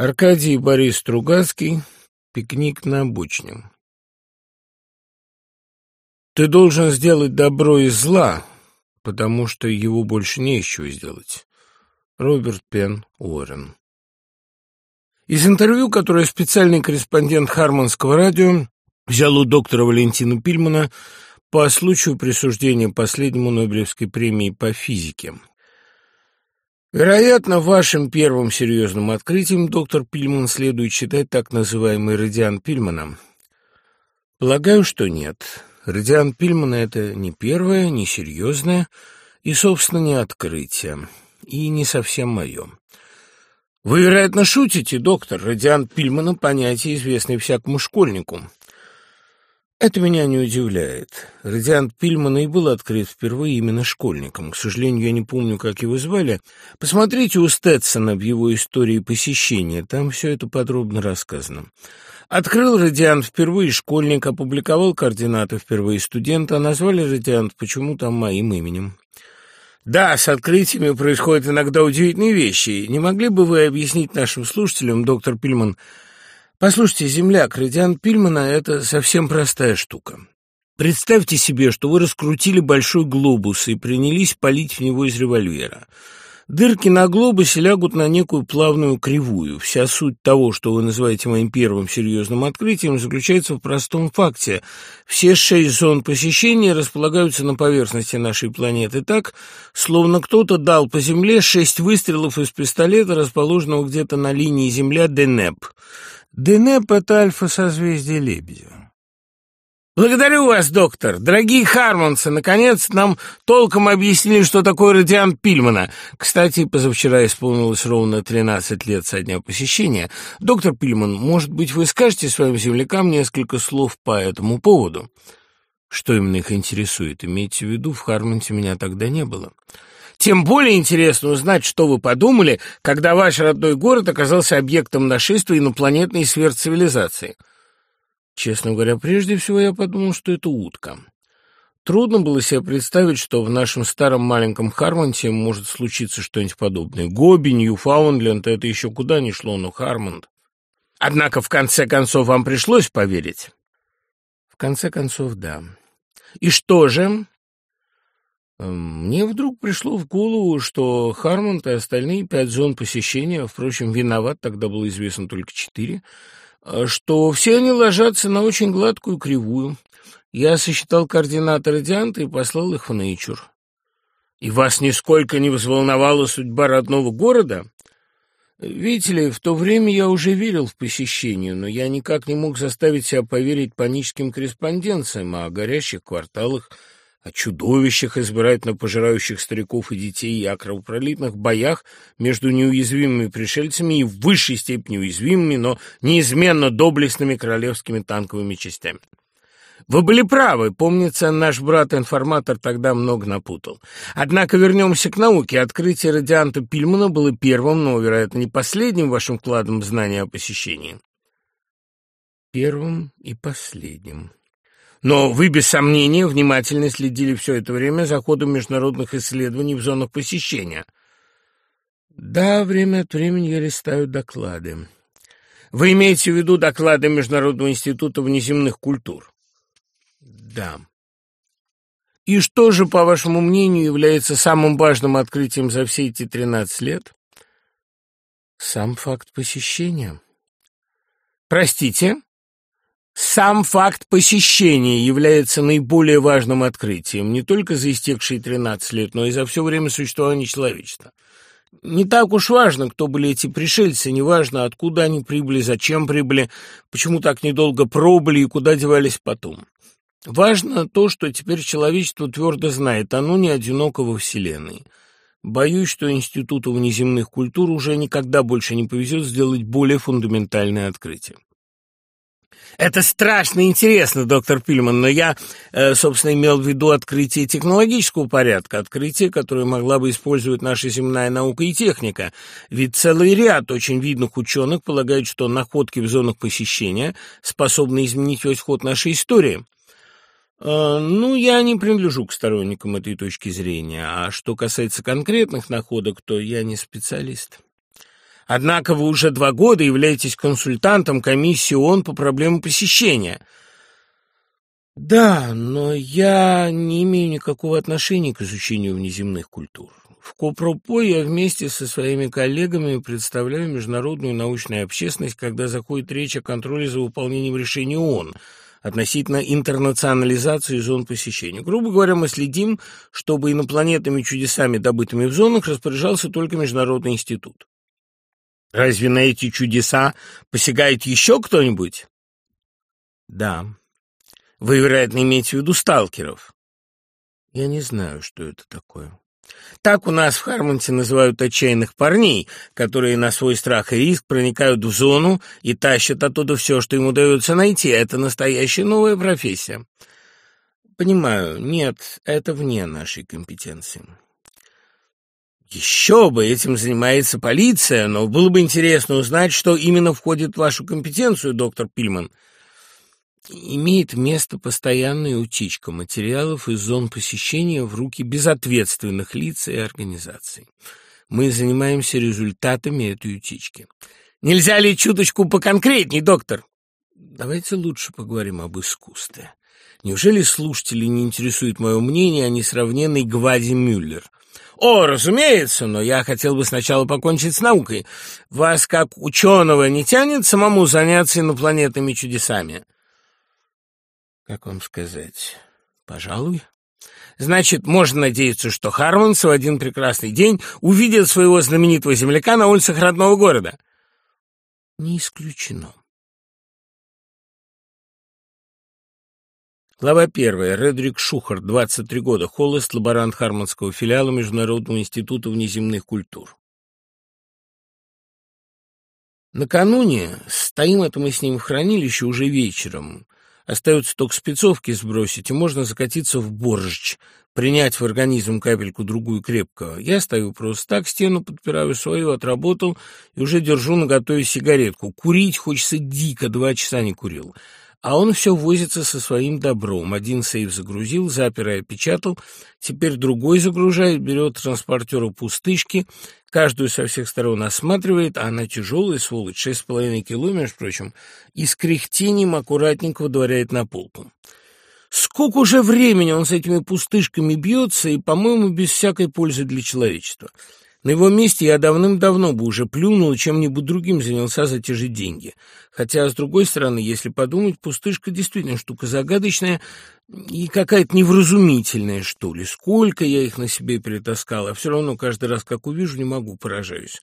Аркадий Борис Стругацкий. Пикник на обочине. Ты должен сделать добро из зла, потому что его больше не чего сделать. Роберт Пен Уоррен. Из интервью, которое специальный корреспондент Харманского радио взял у доктора Валентина Пильмана по случаю присуждения последнему Нобелевской премии по физике. Вероятно, вашим первым серьезным открытием, доктор Пильман, следует считать так называемый радиан Пильмана. Полагаю, что нет. Радиан Пильмана — это не первое, не серьезное и, собственно, не открытие, и не совсем мое. Вы, вероятно, шутите, доктор. Радиан Пильмана — понятие, известное всякому школьнику. Это меня не удивляет. Радиант Пильмана и был открыт впервые именно школьником. К сожалению, я не помню, как его звали. Посмотрите у Стэтсона в его истории посещения. Там все это подробно рассказано. Открыл радиант впервые школьник, опубликовал координаты впервые студента, назвали радиант почему-то моим именем. Да, с открытиями происходят иногда удивительные вещи. Не могли бы вы объяснить нашим слушателям, доктор Пильман, Послушайте, земляк, радиант Пильмана — это совсем простая штука. Представьте себе, что вы раскрутили большой глобус и принялись палить в него из револьвера. Дырки на глобусе лягут на некую плавную кривую. Вся суть того, что вы называете моим первым серьезным открытием, заключается в простом факте. Все шесть зон посещения располагаются на поверхности нашей планеты так, словно кто-то дал по Земле шесть выстрелов из пистолета, расположенного где-то на линии Земля-Денеп. Денеп — это альфа-созвездие Лебедева. Благодарю вас, доктор. Дорогие Хармонсы, наконец нам толком объяснили, что такое радиант Пильмана. Кстати, позавчера исполнилось ровно 13 лет со дня посещения. Доктор Пильман, может быть, вы скажете своим землякам несколько слов по этому поводу? Что именно их интересует? Имейте в виду, в Хармонте меня тогда не было. Тем более интересно узнать, что вы подумали, когда ваш родной город оказался объектом нашествия инопланетной сверхцивилизации. Честно говоря, прежде всего я подумал, что это утка. Трудно было себе представить, что в нашем старом маленьком Хармонте может случиться что-нибудь подобное. Гоби, Ньюфаундленд — это еще куда ни шло, но Хармонд. Однако, в конце концов, вам пришлось поверить? В конце концов, да. И что же? Эм, мне вдруг пришло в голову, что Хармонд и остальные пять зон посещения, впрочем, виноват, тогда было известно только четыре, э, что все они ложатся на очень гладкую кривую. Я сосчитал координаты радианта и послал их в Нейчур. И вас нисколько не взволновала судьба родного города? Видите ли, в то время я уже верил в посещение, но я никак не мог заставить себя поверить паническим корреспонденциям о горящих кварталах, о чудовищах, избирательно пожирающих стариков и детей, и о кровопролитных боях между неуязвимыми пришельцами и в высшей степени уязвимыми, но неизменно доблестными королевскими танковыми частями. Вы были правы, помнится, наш брат-информатор тогда много напутал. Однако вернемся к науке. Открытие радианта Пильмана было первым, но, вероятно, не последним вашим вкладом в знания о посещении. Первым и последним. Но вы, без сомнения, внимательно следили все это время за ходом международных исследований в зонах посещения. Да, время от времени я листаю доклады. Вы имеете в виду доклады Международного института внеземных культур? Да. И что же, по вашему мнению, является самым важным открытием за все эти 13 лет? Сам факт посещения. Простите? Сам факт посещения является наиболее важным открытием не только за истекшие 13 лет, но и за все время существования человечества. Не так уж важно, кто были эти пришельцы, не важно, откуда они прибыли, зачем прибыли, почему так недолго пробыли и куда девались потом. Важно то, что теперь человечество твердо знает, оно не одиноко во Вселенной. Боюсь, что Институту внеземных культур уже никогда больше не повезет сделать более фундаментальное открытие. Это страшно интересно, доктор Пильман, но я, э, собственно, имел в виду открытие технологического порядка, открытие, которое могла бы использовать наша земная наука и техника. Ведь целый ряд очень видных ученых полагают, что находки в зонах посещения способны изменить весь ход нашей истории. Э, ну, я не принадлежу к сторонникам этой точки зрения, а что касается конкретных находок, то я не специалист. Однако вы уже два года являетесь консультантом комиссии ООН по проблемам посещения. Да, но я не имею никакого отношения к изучению внеземных культур. В Копропо я вместе со своими коллегами представляю международную научную общественность, когда заходит речь о контроле за выполнением решений ООН относительно интернационализации зон посещения. Грубо говоря, мы следим, чтобы инопланетными чудесами, добытыми в зонах, распоряжался только Международный институт. Разве на эти чудеса посягает еще кто-нибудь? Да. Вы, вероятно, имеете в виду сталкеров. Я не знаю, что это такое. Так у нас в Хармонте называют отчаянных парней, которые на свой страх и риск проникают в зону и тащат оттуда все, что им удается найти. Это настоящая новая профессия. Понимаю, нет, это вне нашей компетенции. Еще бы, этим занимается полиция, но было бы интересно узнать, что именно входит в вашу компетенцию, доктор Пильман имеет место постоянная утечка материалов из зон посещения в руки безответственных лиц и организаций. Мы занимаемся результатами этой утечки. Нельзя ли чуточку поконкретней, доктор? Давайте лучше поговорим об искусстве. Неужели слушатели не интересует мое мнение о несравненной Гваде Мюллер? О, разумеется, но я хотел бы сначала покончить с наукой. Вас, как ученого, не тянет самому заняться инопланетными чудесами? Как вам сказать? Пожалуй. Значит, можно надеяться, что Харманс в один прекрасный день увидит своего знаменитого земляка на улицах родного города. Не исключено. Глава первая. Редрик Шухар, 23 года, холост, лаборант Харманского филиала Международного института внеземных культур. Накануне, стоим это мы с ним в хранилище уже вечером, Остается только спецовки сбросить, и можно закатиться в борщ, принять в организм капельку-другую крепкого. Я стою просто так, стену подпираю свою, отработал, и уже держу наготове сигаретку. Курить хочется дико, два часа не курил. А он все возится со своим добром. Один сейф загрузил, запер и опечатал, теперь другой загружает, берет транспортера пустышки, каждую со всех сторон осматривает, а она тяжелая, сволочь, шесть с половиной кило, между прочим, и с кряхтением аккуратненько выдворяет на полку. Сколько уже времени он с этими пустышками бьется, и, по-моему, без всякой пользы для человечества. На его месте я давным-давно бы уже плюнул и чем-нибудь другим занялся за те же деньги. Хотя, с другой стороны, если подумать, пустышка действительно штука загадочная и какая-то невразумительная, что ли. Сколько я их на себе перетаскал, а все равно каждый раз, как увижу, не могу, поражаюсь.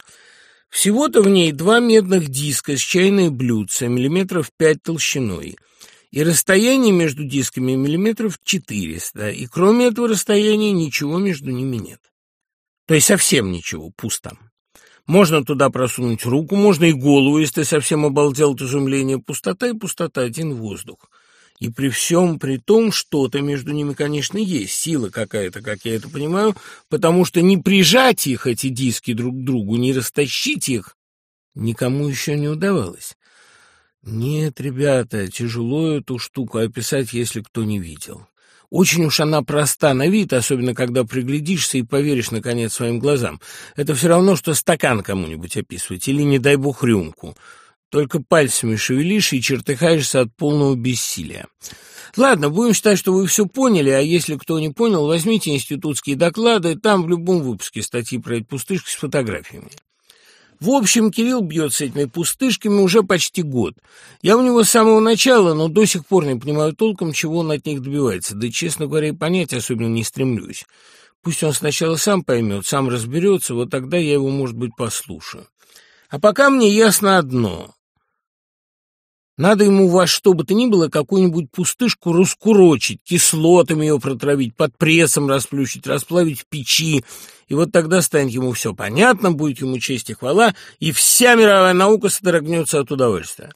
Всего-то в ней два медных диска с чайной блюдце, миллиметров пять толщиной — и расстояние между дисками миллиметров 400, и кроме этого расстояния ничего между ними нет. То есть совсем ничего, пусто. Можно туда просунуть руку, можно и голову, если ты совсем обалдел от изумления. Пустота и пустота, один воздух. И при всем при том, что-то между ними, конечно, есть, сила какая-то, как я это понимаю, потому что не прижать их, эти диски, друг к другу, не растащить их, никому еще не удавалось. Нет, ребята, тяжело эту штуку описать, если кто не видел. Очень уж она проста на вид, особенно когда приглядишься и поверишь, наконец, своим глазам. Это все равно, что стакан кому-нибудь описывать, или, не дай бог, рюмку. Только пальцами шевелишь и чертыхаешься от полного бессилия. Ладно, будем считать, что вы все поняли, а если кто не понял, возьмите институтские доклады, там в любом выпуске статьи про эти пустышки с фотографиями. В общем, Кирилл бьется этими пустышками уже почти год. Я у него с самого начала, но до сих пор не понимаю толком, чего он от них добивается, да, честно говоря, и понять особенно не стремлюсь. Пусть он сначала сам поймет, сам разберется, вот тогда я его, может быть, послушаю. А пока мне ясно одно. Надо ему во что бы то ни было какую-нибудь пустышку раскурочить, кислотами ее протравить, под прессом расплющить, расплавить в печи, и вот тогда станет ему все понятно, будет ему честь и хвала, и вся мировая наука содрогнется от удовольствия.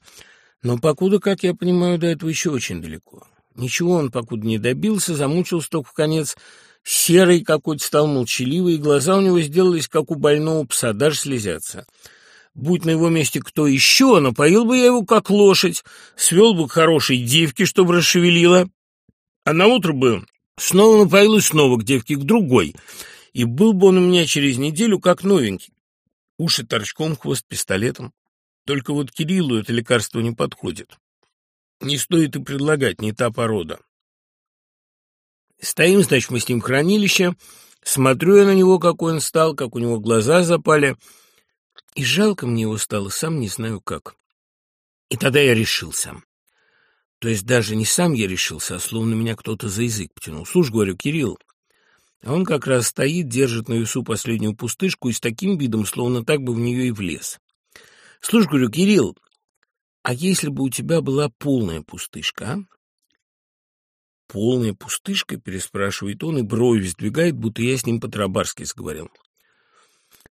Но покуда, как я понимаю, до этого еще очень далеко. Ничего он покуда не добился, замучился только в конец, серый какой-то стал молчаливый, и глаза у него сделались, как у больного пса, даже слезятся. Будь на его месте кто еще, напоил бы я его как лошадь, свел бы к хорошей девке, чтобы расшевелила, а на утро бы снова напоил и снова к девке, к другой, и был бы он у меня через неделю как новенький. Уши торчком, хвост пистолетом. Только вот Кириллу это лекарство не подходит. Не стоит и предлагать, не та порода. Стоим, значит, мы с ним в хранилище. Смотрю я на него, какой он стал, как у него глаза запали. И жалко мне его стало, сам не знаю как. И тогда я решился. То есть даже не сам я решился, а словно меня кто-то за язык потянул. Слушай, говорю, Кирилл, а он как раз стоит, держит на весу последнюю пустышку и с таким видом, словно так бы в нее и влез. Слушай, говорю, Кирилл, а если бы у тебя была полная пустышка, а? «Полная пустышка?» — переспрашивает он и брови сдвигает, будто я с ним по-тарабарски сговорил.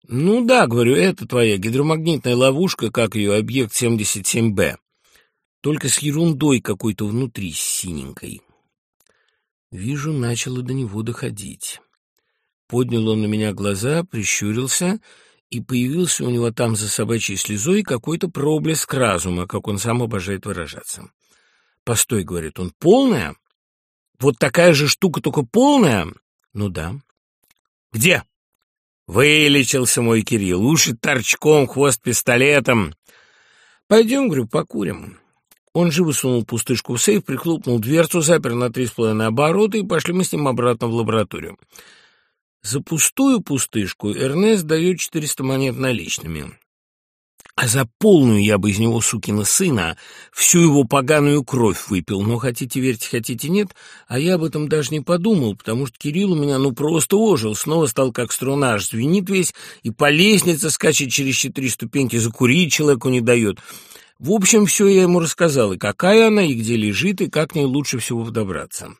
«Ну да, — говорю, — это твоя гидромагнитная ловушка, как ее объект 77Б, только с ерундой какой-то внутри, синенькой». Вижу, начало до него доходить. Поднял он на меня глаза, прищурился, и появился у него там за собачьей слезой какой-то проблеск разума, как он сам обожает выражаться. «Постой», — говорит он, — «полная?» Вот такая же штука, только полная? Ну да. Где? Вылечился мой Кирилл. Уши торчком, хвост пистолетом. Пойдем, говорю, покурим. Он живо сунул пустышку в сейф, прихлопнул дверцу, запер на три с половиной оборота, и пошли мы с ним обратно в лабораторию. За пустую пустышку Эрнест дает 400 монет наличными. А за полную я бы из него, сукина сына, всю его поганую кровь выпил. Но хотите верьте, хотите нет, а я об этом даже не подумал, потому что Кирилл у меня ну просто ожил, снова стал как струна, аж звенит весь, и по лестнице скачет через четыре ступеньки, закурить человеку не дает. В общем, все я ему рассказал, и какая она, и где лежит, и как к ней лучше всего добраться.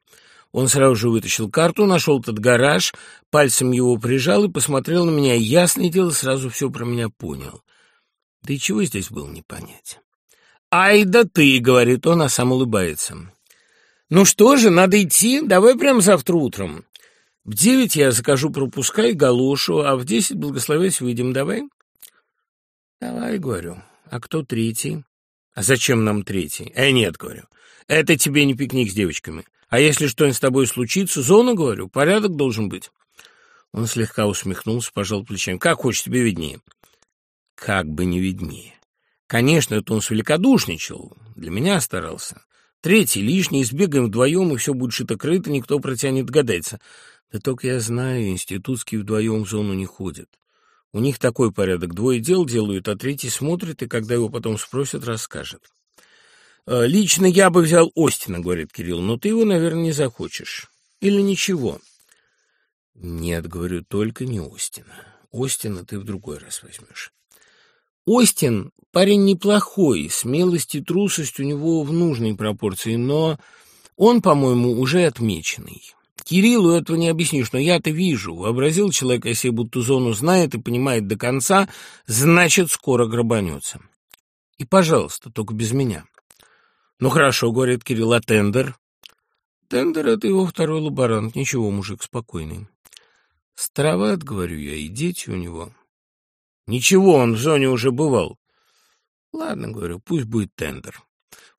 Он сразу же вытащил карту, нашел этот гараж, пальцем его прижал и посмотрел на меня, ясное дело, сразу все про меня понял. Да и чего здесь было не понять? «Ай да ты!» — говорит он, а сам улыбается. «Ну что же, надо идти? Давай прямо завтра утром. В девять я закажу пропуска и галошу, а в десять, благословясь, выйдем. Давай?» «Давай», — говорю. «А кто третий?» «А зачем нам третий?» «Э, нет», — говорю. «Это тебе не пикник с девочками. А если что-нибудь с тобой случится, зона, говорю, порядок должен быть». Он слегка усмехнулся, пожал плечами. «Как хочешь, тебе виднее» как бы не виднее. Конечно, это он великодушничал, для меня старался. Третий лишний, сбегаем вдвоем, и все будет шито-крыто, никто про тебя не догадается. Да только я знаю, институтские вдвоем в зону не ходят. У них такой порядок. Двое дел делают, а третий смотрит, и когда его потом спросят, расскажет. «Э, «Лично я бы взял Остина», — говорит Кирилл, — «но ты его, наверное, не захочешь. Или ничего?» «Нет, — говорю, — только не Остина. Остина ты в другой раз возьмешь. Остин парень неплохой, смелость и трусость у него в нужной пропорции, но он, по-моему, уже отмеченный. Кириллу этого не объяснишь, но я-то вижу. Вообразил человек о себе, будто зону знает и понимает до конца, значит, скоро грабанется. И, пожалуйста, только без меня. Ну, хорошо, говорит Кирилл, а тендер? Тендер — это его второй лаборант. Ничего, мужик спокойный. Староват, говорю я, и дети у него. Ничего, он в зоне уже бывал. Ладно, говорю, пусть будет тендер.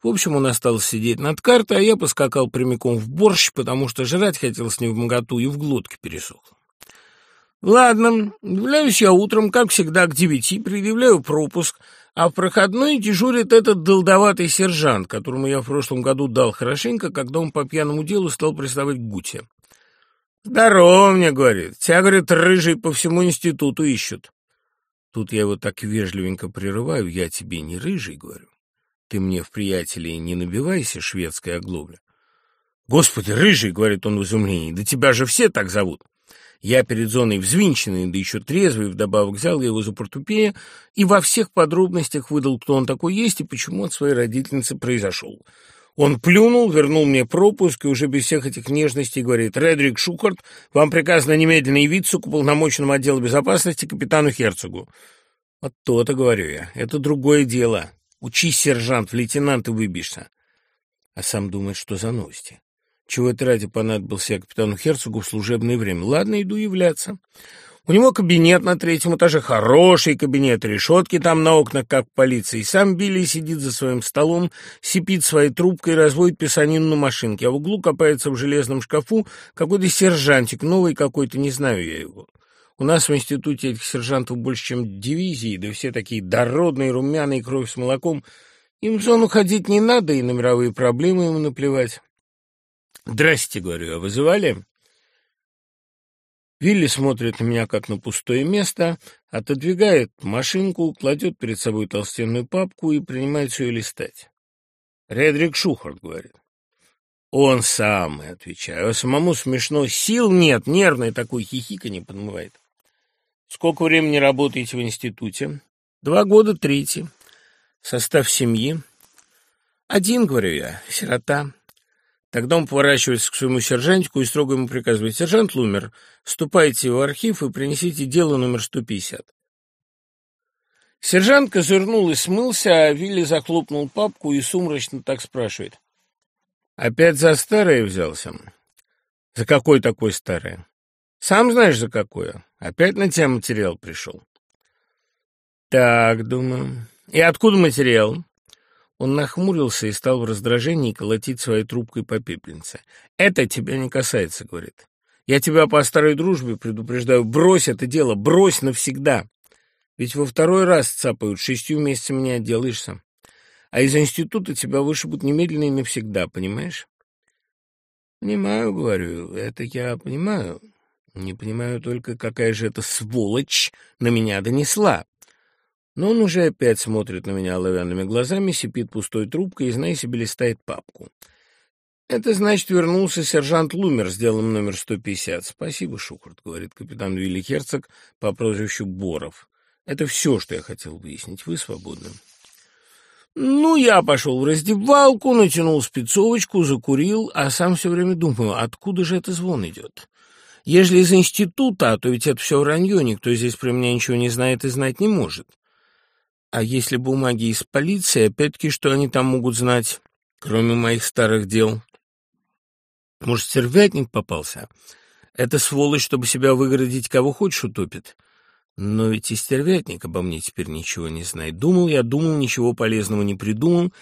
В общем, он остался сидеть над картой, а я поскакал прямиком в борщ, потому что жрать хотелось не в моготу и в глотке пересохло. Ладно, являюсь я утром, как всегда, к девяти, предъявляю пропуск, а в проходной дежурит этот долдоватый сержант, которому я в прошлом году дал хорошенько, когда он по пьяному делу стал приставать к Гуте. «Здорово мне», — говорит, — «тебя, говорит, рыжий по всему институту ищут». Тут я его так вежливенько прерываю, я тебе не рыжий, говорю. Ты мне в приятеле не набивайся, шведская оглобля. Господи, рыжий, говорит он в изумлении, да тебя же все так зовут. Я перед зоной взвинченный, да еще трезвый, вдобавок взял его за портупея и во всех подробностях выдал, кто он такой есть и почему от своей родительницы произошел. Он плюнул, вернул мне пропуск и уже без всех этих нежностей говорит, «Редрик Шукарт, вам приказано немедленно явиться к уполномоченному отделу безопасности капитану Херцогу». «Вот то-то, — говорю я, — это другое дело. Учись, сержант, в лейтенанты выбьешься». А сам думает, что за новости. Чего это ради понадобился я капитану Херцогу в служебное время? Ладно, иду являться. У него кабинет на третьем этаже, хороший кабинет, решетки там на окнах, как в полиции. Сам Билли сидит за своим столом, сипит своей трубкой, разводит писанину на машинке, а в углу копается в железном шкафу какой-то сержантик, новый какой-то, не знаю я его. У нас в институте этих сержантов больше, чем дивизии, да все такие дородные, румяные, кровь с молоком. Им в зону ходить не надо, и на мировые проблемы ему наплевать. «Здрасте», — говорю, — «а вызывали?» Вилли смотрит на меня, как на пустое место, отодвигает машинку, кладет перед собой толстенную папку и принимается ее листать. «Редрик Шухарт», — говорит. «Он самый», — отвечаю, а самому смешно. Сил нет, нервный такой, хихика не подмывает. «Сколько времени работаете в институте?» «Два года, третий. Состав семьи?» «Один, — говорю я, — сирота. Тогда он поворачивается к своему сержантику и строго ему приказывает. «Сержант Лумер, ступайте в архив и принесите дело номер 150». Сержант козырнул и смылся, а Вилли захлопнул папку и сумрачно так спрашивает. «Опять за старое взялся?» «За какой такой старое?» «Сам знаешь, за какое. Опять на тебя материал пришел». «Так, думаю. И откуда материал?» Он нахмурился и стал в раздражении колотить своей трубкой по пепельнице. «Это тебя не касается», — говорит. «Я тебя по старой дружбе предупреждаю. Брось это дело, брось навсегда. Ведь во второй раз цапают, шестью месяцами не отделаешься. А из института тебя вышибут немедленно и навсегда, понимаешь?» «Понимаю, — говорю, — это я понимаю. Не понимаю только, какая же эта сволочь на меня донесла. Но он уже опять смотрит на меня оловянными глазами, сипит пустой трубкой и, зная себе, листает папку. «Это значит, вернулся сержант Лумер с делом номер 150. Спасибо, Шухарт», — говорит капитан Вилли Херцог по прозвищу Боров. «Это все, что я хотел выяснить. Вы свободны». Ну, я пошел в раздевалку, натянул спецовочку, закурил, а сам все время думаю, откуда же это звон идет? Ежели из института, то ведь это все вранье, никто здесь про меня ничего не знает и знать не может. А если бумаги из полиции, опять-таки, что они там могут знать, кроме моих старых дел? Может, стервятник попался? Это сволочь, чтобы себя выгородить, кого хочешь, утопит. Но ведь и стервятник обо мне теперь ничего не знает. Думал я, думал, ничего полезного не придумал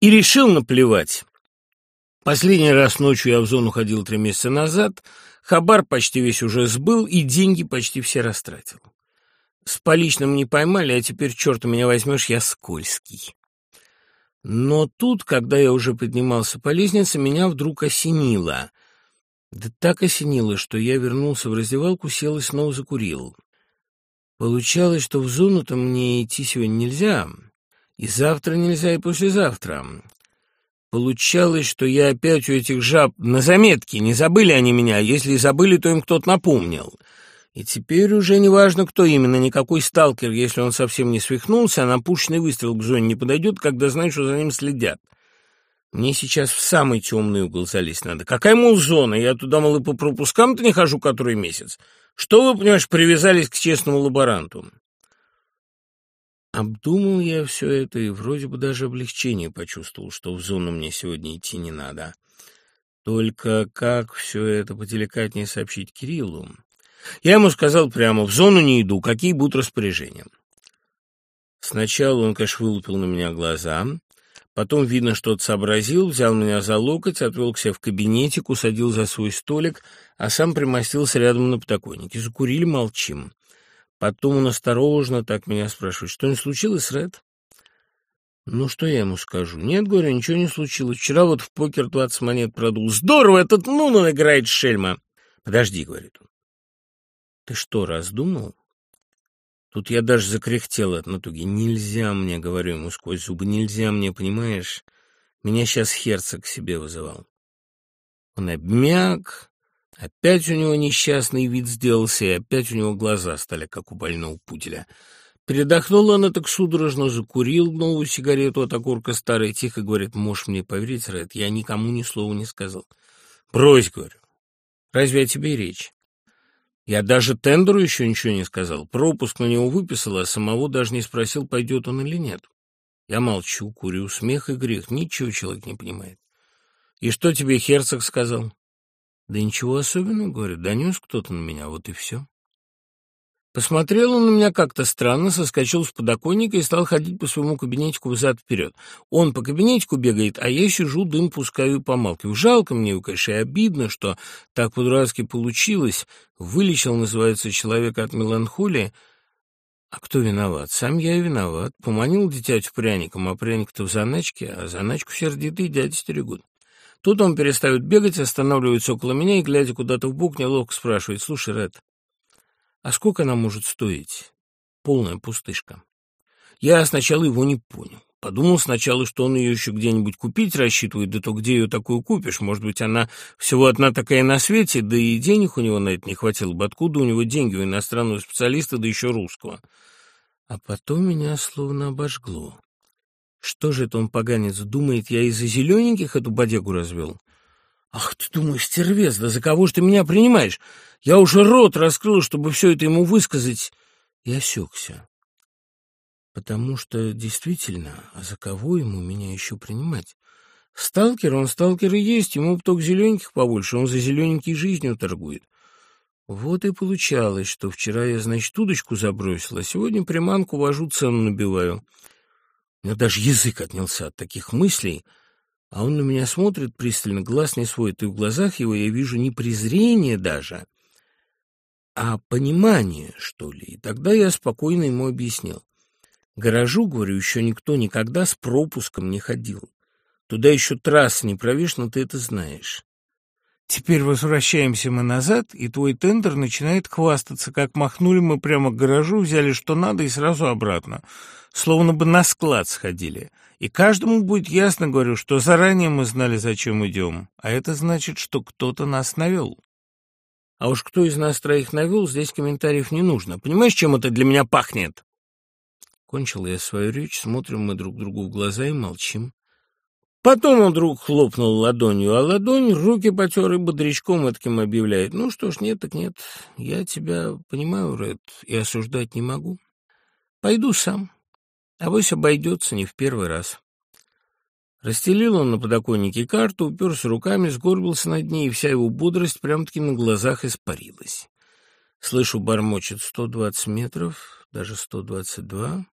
и решил наплевать. Последний раз ночью я в зону ходил три месяца назад, хабар почти весь уже сбыл и деньги почти все растратил. С поличным не поймали, а теперь, черт меня возьмешь, я скользкий. Но тут, когда я уже поднимался по лестнице, меня вдруг осенило. Да так осенило, что я вернулся в раздевалку, сел и снова закурил. Получалось, что в зону-то мне идти сегодня нельзя, и завтра нельзя, и послезавтра. Получалось, что я опять у этих жаб на заметке, не забыли они меня, если и забыли, то им кто-то напомнил. И теперь уже не важно, кто именно, никакой сталкер, если он совсем не свихнулся, а на пушечный выстрел к зоне не подойдет, когда знаешь, что за ним следят. Мне сейчас в самый темный угол залезть надо. Какая, мол, зона? Я туда, мол, и по пропускам-то не хожу который месяц. Что вы, понимаешь, привязались к честному лаборанту? Обдумал я все это и вроде бы даже облегчение почувствовал, что в зону мне сегодня идти не надо. Только как все это поделикатнее сообщить Кириллу? Я ему сказал прямо, в зону не иду, какие будут распоряжения. Сначала он, конечно, вылупил на меня глаза, потом, видно, что-то сообразил, взял меня за локоть, отвел к себе в кабинетик, усадил за свой столик, а сам примостился рядом на подоконнике. Закурили, молчим. Потом он осторожно так меня спрашивает, что не случилось, Ред? Ну, что я ему скажу? Нет, говорю, ничего не случилось. Вчера вот в покер двадцать монет продул. Здорово, этот Нунан играет шельма. Подожди, говорит он. Ты что, раздумал? Тут я даже закряхтел от натуги. Нельзя мне, говорю ему сквозь зубы, нельзя мне, понимаешь? Меня сейчас Херцог к себе вызывал. Он обмяк, опять у него несчастный вид сделался, и опять у него глаза стали, как у больного пуделя. Передохнул он так судорожно, закурил новую сигарету от окурка старой, тихо говорит, можешь мне поверить, Ред, я никому ни слова не сказал. Брось, говорю, разве о тебе речь? Я даже тендеру еще ничего не сказал. Пропуск на него выписал, а самого даже не спросил, пойдет он или нет. Я молчу, курю, смех и грех. Ничего человек не понимает. И что тебе Херцог сказал? Да ничего особенного, говорю. Донес кто-то на меня, вот и все. Посмотрел он на меня как-то странно, соскочил с подоконника и стал ходить по своему кабинетику взад-вперед. Он по кабинетику бегает, а я сижу, дым пускаю и помалкиваю. Жалко мне его, конечно, и обидно, что так по-дурацки получилось. Вылечил, называется, человека от меланхолии. А кто виноват? Сам я и виноват. Поманил дитятю пряником, а пряник-то в заначке, а заначку сердитый дядя стерегут. Тут он перестает бегать, останавливается около меня и, глядя куда-то в бок, неловко спрашивает. «Слушай, Ред, а сколько она может стоить? Полная пустышка. Я сначала его не понял. Подумал сначала, что он ее еще где-нибудь купить рассчитывает, да то где ее такую купишь? Может быть, она всего одна такая на свете, да и денег у него на это не хватило бы. Откуда у него деньги у иностранного специалиста, да еще русского? А потом меня словно обожгло. Что же это он, поганец, думает, я из-за зелененьких эту бодегу развел? Ах ты думаешь, стервец, да за кого ж ты меня принимаешь? Я уже рот раскрыл, чтобы все это ему высказать, и осекся. Потому что, действительно, а за кого ему меня еще принимать? Сталкер, он сталкер и есть, ему только зелененьких побольше, он за зелененькие жизнью торгует. Вот и получалось, что вчера я, значит, удочку забросила, а сегодня приманку вожу, цену набиваю. У меня даже язык отнялся от таких мыслей, а он на меня смотрит пристально, глаз не сводит, и в глазах его я вижу не презрение даже, а понимание, что ли. И тогда я спокойно ему объяснил. Гаражу, говорю, еще никто никогда с пропуском не ходил. Туда еще трассы не провешь, ты это знаешь. Теперь возвращаемся мы назад, и твой тендер начинает хвастаться, как махнули мы прямо к гаражу, взяли что надо и сразу обратно, словно бы на склад сходили. И каждому будет ясно, говорю, что заранее мы знали, зачем идем, а это значит, что кто-то нас навел. А уж кто из нас троих навел, здесь комментариев не нужно. Понимаешь, чем это для меня пахнет?» Кончил я свою речь, смотрим мы друг другу в глаза и молчим. Потом он вдруг хлопнул ладонью, а ладонь руки потер и бодрячком этким объявляет. «Ну что ж, нет так нет, я тебя понимаю, Ред, и осуждать не могу. Пойду сам, а вось обойдется не в первый раз». Расстелил он на подоконнике карту, уперся руками, сгорбился над ней, и вся его бодрость прям-таки на глазах испарилась. Слышу, бормочет сто двадцать метров, даже сто двадцать два.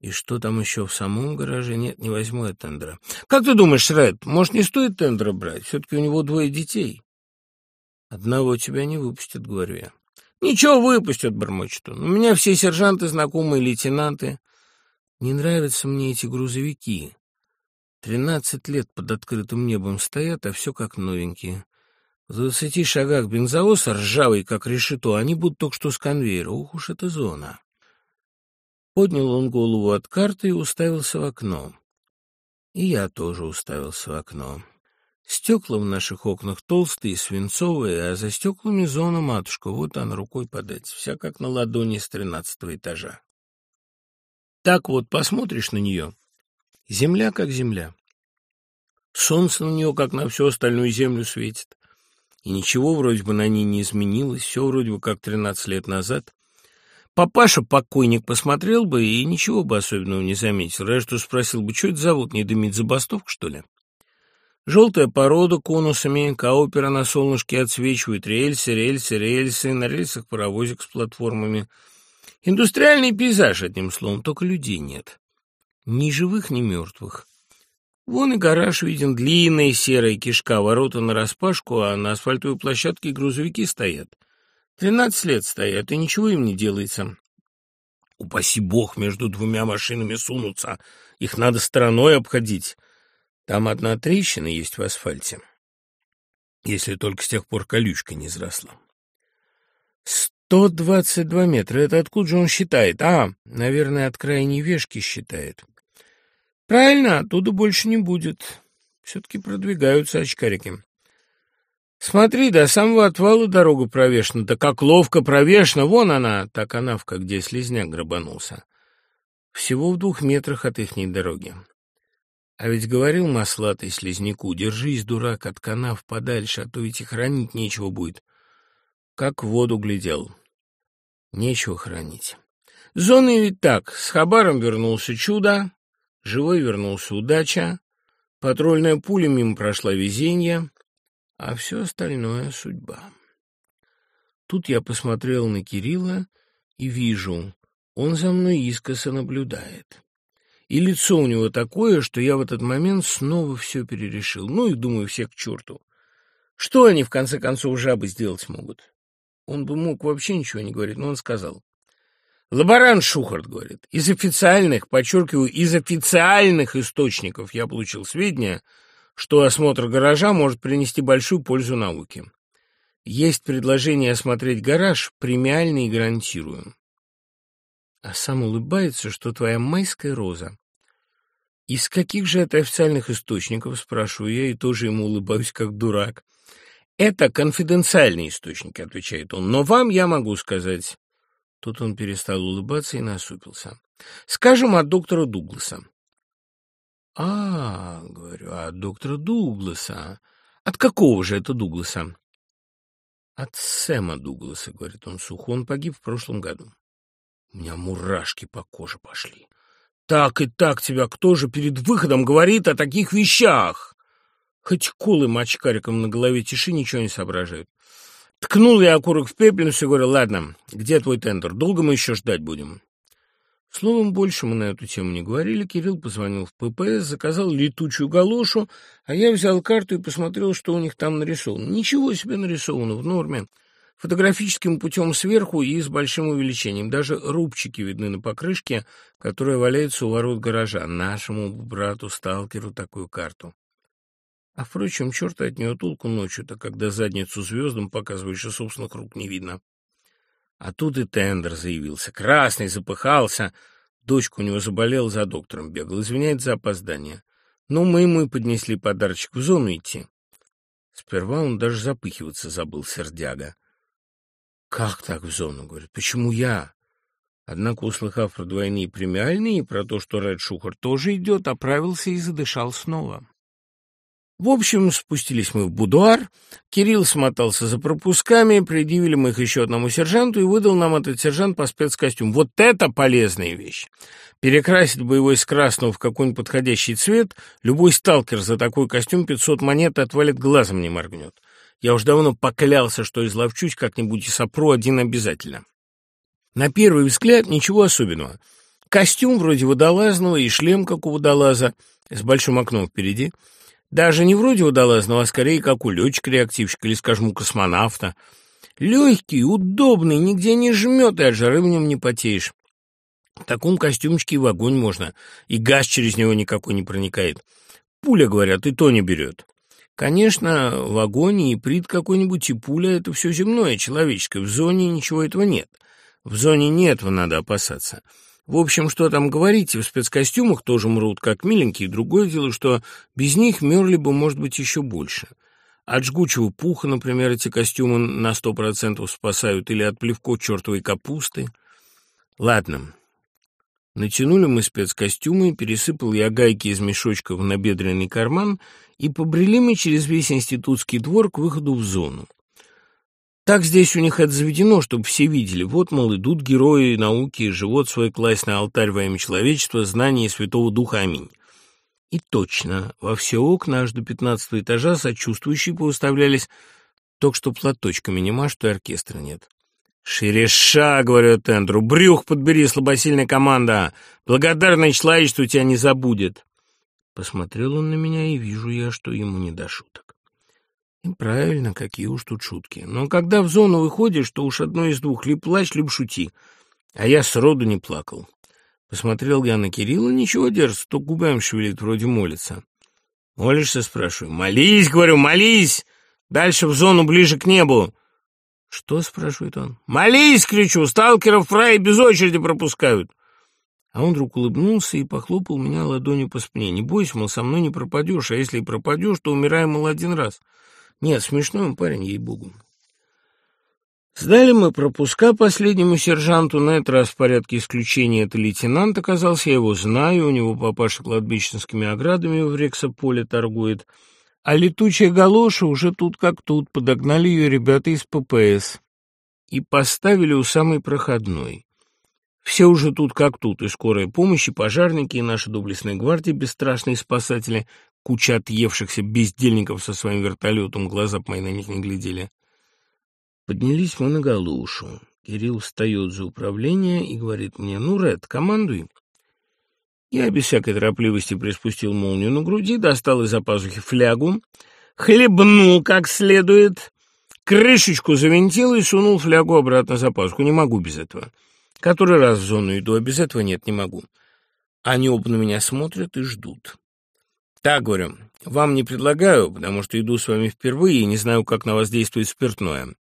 И что там еще в самом гараже? Нет, не возьму я тендера. Как ты думаешь, Ред, может, не стоит тендера брать? Все-таки у него двое детей. Одного тебя не выпустят, говорю я. Ничего выпустят, бормочет он. У меня все сержанты знакомые, лейтенанты. Не нравятся мне эти грузовики. Тринадцать лет под открытым небом стоят, а все как новенькие. В двадцати шагах бензовоз, ржавый, как решето, они будут только что с конвейера. Ух уж эта зона. Поднял он голову от карты и уставился в окно. И я тоже уставился в окно. Стекла в наших окнах толстые, свинцовые, а за стеклами зона матушка, вот она рукой подать, вся как на ладони с тринадцатого этажа. Так вот, посмотришь на нее, Земля как земля. Солнце на нее, как на всю остальную землю, светит. И ничего вроде бы на ней не изменилось, все вроде бы как тринадцать лет назад. Папаша, покойник, посмотрел бы и ничего бы особенного не заметил, разве что спросил бы, что это завод, не дымит забастовка, что ли? Желтая порода конусами, каупера на солнышке отсвечивают, рельсы, рельсы, рельсы, на рельсах паровозик с платформами. Индустриальный пейзаж, одним словом, только людей нет. Ни живых, ни мертвых. Вон и гараж виден, длинная серая кишка, ворота нараспашку, а на асфальтовой площадке грузовики стоят. Тринадцать лет стоят, и ничего им не делается. Упаси бог между двумя машинами сунуться, их надо стороной обходить. Там одна трещина есть в асфальте, если только с тех пор колючка не взросла. Сто двадцать два метра, это откуда же он считает? А, наверное, от крайней вешки считает. Правильно, оттуда больше не будет. Все-таки продвигаются очкарики. Смотри, до самого отвала дорога провешена. Да как ловко провешена! Вон она, та канавка, где слизняк грабанулся. Всего в двух метрах от ихней дороги. А ведь говорил маслатый слизняку, держись, дурак, от канав подальше, а то ведь и хранить нечего будет. Как в воду глядел. Нечего хранить. Зоны ведь так, с Хабаром вернулся чудо, Живой вернулся удача, патрульная пуля мимо прошла везение, а все остальное — судьба. Тут я посмотрел на Кирилла и вижу, он за мной искоса наблюдает. И лицо у него такое, что я в этот момент снова все перерешил. Ну и думаю, всех к черту. Что они, в конце концов, жабы сделать могут? Он бы мог вообще ничего не говорить, но он сказал. Лаборант Шухарт говорит, из официальных, подчеркиваю, из официальных источников я получил сведения, что осмотр гаража может принести большую пользу науке. Есть предложение осмотреть гараж, премиальный и гарантирую. А сам улыбается, что твоя майская роза. Из каких же это официальных источников, спрашиваю я, и тоже ему улыбаюсь, как дурак. Это конфиденциальные источники, отвечает он, но вам я могу сказать. Тут он перестал улыбаться и насупился. Скажем, от доктора Дугласа. А, говорю, от доктора Дугласа. От какого же это Дугласа? От Сэма Дугласа, говорит он сухо. Он погиб в прошлом году. У меня мурашки по коже пошли. Так и так тебя кто же перед выходом говорит о таких вещах? Хоть колы мочкариком на голове тиши, ничего не соображают. Ткнул я окурок в пепельницу и говорю, ладно, где твой тендер? Долго мы еще ждать будем? Словом, больше мы на эту тему не говорили. Кирилл позвонил в ППС, заказал летучую галошу, а я взял карту и посмотрел, что у них там нарисовано. Ничего себе нарисовано, в норме. Фотографическим путем сверху и с большим увеличением. Даже рубчики видны на покрышке, которая валяется у ворот гаража. Нашему брату-сталкеру такую карту. А, впрочем, черт от нее толку ночью-то, когда задницу звездам показываешь, и собственных рук не видно. А тут и тендер заявился. Красный, запыхался. Дочка у него заболела, за доктором бегал. Извиняет за опоздание. Но ну, мы ему и поднесли подарочек в зону идти. Сперва он даже запыхиваться забыл, сердяга. «Как так в зону?» — говорит. «Почему я?» Однако, услыхав про двойные премиальные и про то, что Ред Шухар тоже идет, оправился и задышал снова. В общем, спустились мы в будуар, Кирилл смотался за пропусками, предъявили мы их еще одному сержанту и выдал нам этот сержант по спецкостюм. Вот это полезная вещь! Перекрасить боевой с красного в какой-нибудь подходящий цвет, любой сталкер за такой костюм 500 монет отвалит, глазом не моргнет. Я уж давно поклялся, что изловчусь как-нибудь и сопру один обязательно. На первый взгляд ничего особенного. Костюм вроде водолазного и шлем, как у водолаза, с большим окном впереди — даже не вроде водолазного, а скорее как у летчика-реактивщика или, скажем, у космонавта. Легкий, удобный, нигде не жмет, и от жары в нем не потеешь. В таком костюмчике и в огонь можно, и газ через него никакой не проникает. Пуля, говорят, и то не берет. Конечно, в огонь и прит какой-нибудь, и пуля — это все земное, человеческое. В зоне ничего этого нет. В зоне нет, этого надо опасаться. В общем, что там говорить, в спецкостюмах тоже мрут, как миленькие. Другое дело, что без них мерли бы, может быть, еще больше. От жгучего пуха, например, эти костюмы на сто процентов спасают, или от плевко чертовой капусты. Ладно. Натянули мы спецкостюмы, пересыпал я гайки из мешочка в набедренный карман, и побрели мы через весь институтский двор к выходу в зону. Так здесь у них это заведено, чтобы все видели. Вот, мол, идут герои науки, живот свой класть на алтарь во имя человечества, знания Святого Духа. Аминь. И точно, во все окна аж до пятнадцатого этажа сочувствующие поуставлялись, только что платочками нема, что и оркестра нет. «Шире ша!» — говорю Тендру. «Брюх подбери, слабосильная команда! Благодарное человечество тебя не забудет!» Посмотрел он на меня, и вижу я, что ему не до шуток. И правильно, какие уж тут шутки. Но когда в зону выходишь, то уж одно из двух, либо плачь, либо шути. А я сроду не плакал. Посмотрел я на Кирилла, ничего держится, то губами шевелит, вроде молится. «Молишься?» — спрашиваю. «Молись!» — говорю, «молись!» Дальше в зону, ближе к небу. «Что?» — спрашивает он. «Молись!» — кричу. «Сталкеров в рай без очереди пропускают!» А он вдруг улыбнулся и похлопал меня ладонью по спине. «Не бойся, мол, со мной не пропадешь, а если и пропадешь, то умираем, мол, один раз. Нет, смешной он парень, ей-богу. Сдали мы пропуска последнему сержанту, на этот раз в порядке исключения это лейтенант оказался, я его знаю, у него папаша кладбищенскими оградами в Рексополе торгует, а летучая галоша уже тут как тут, подогнали ее ребята из ППС и поставили у самой проходной. Все уже тут как тут, и скорая помощь, и пожарники, и наша доблестная гвардия, бесстрашные спасатели, Куча отъевшихся бездельников со своим вертолетом, глаза мои на них не глядели. Поднялись мы на галушу. Кирилл встает за управление и говорит мне, ну, Ред, командуй. Я без всякой торопливости приспустил молнию на груди, достал из-за пазухи флягу, хлебнул как следует, крышечку завинтил и сунул флягу обратно за пазуху. Не могу без этого. Который раз в зону иду, а без этого нет, не могу. Они оба на меня смотрят и ждут. Так, говорю, вам не предлагаю, потому что иду с вами впервые и не знаю, как на вас действует спиртное.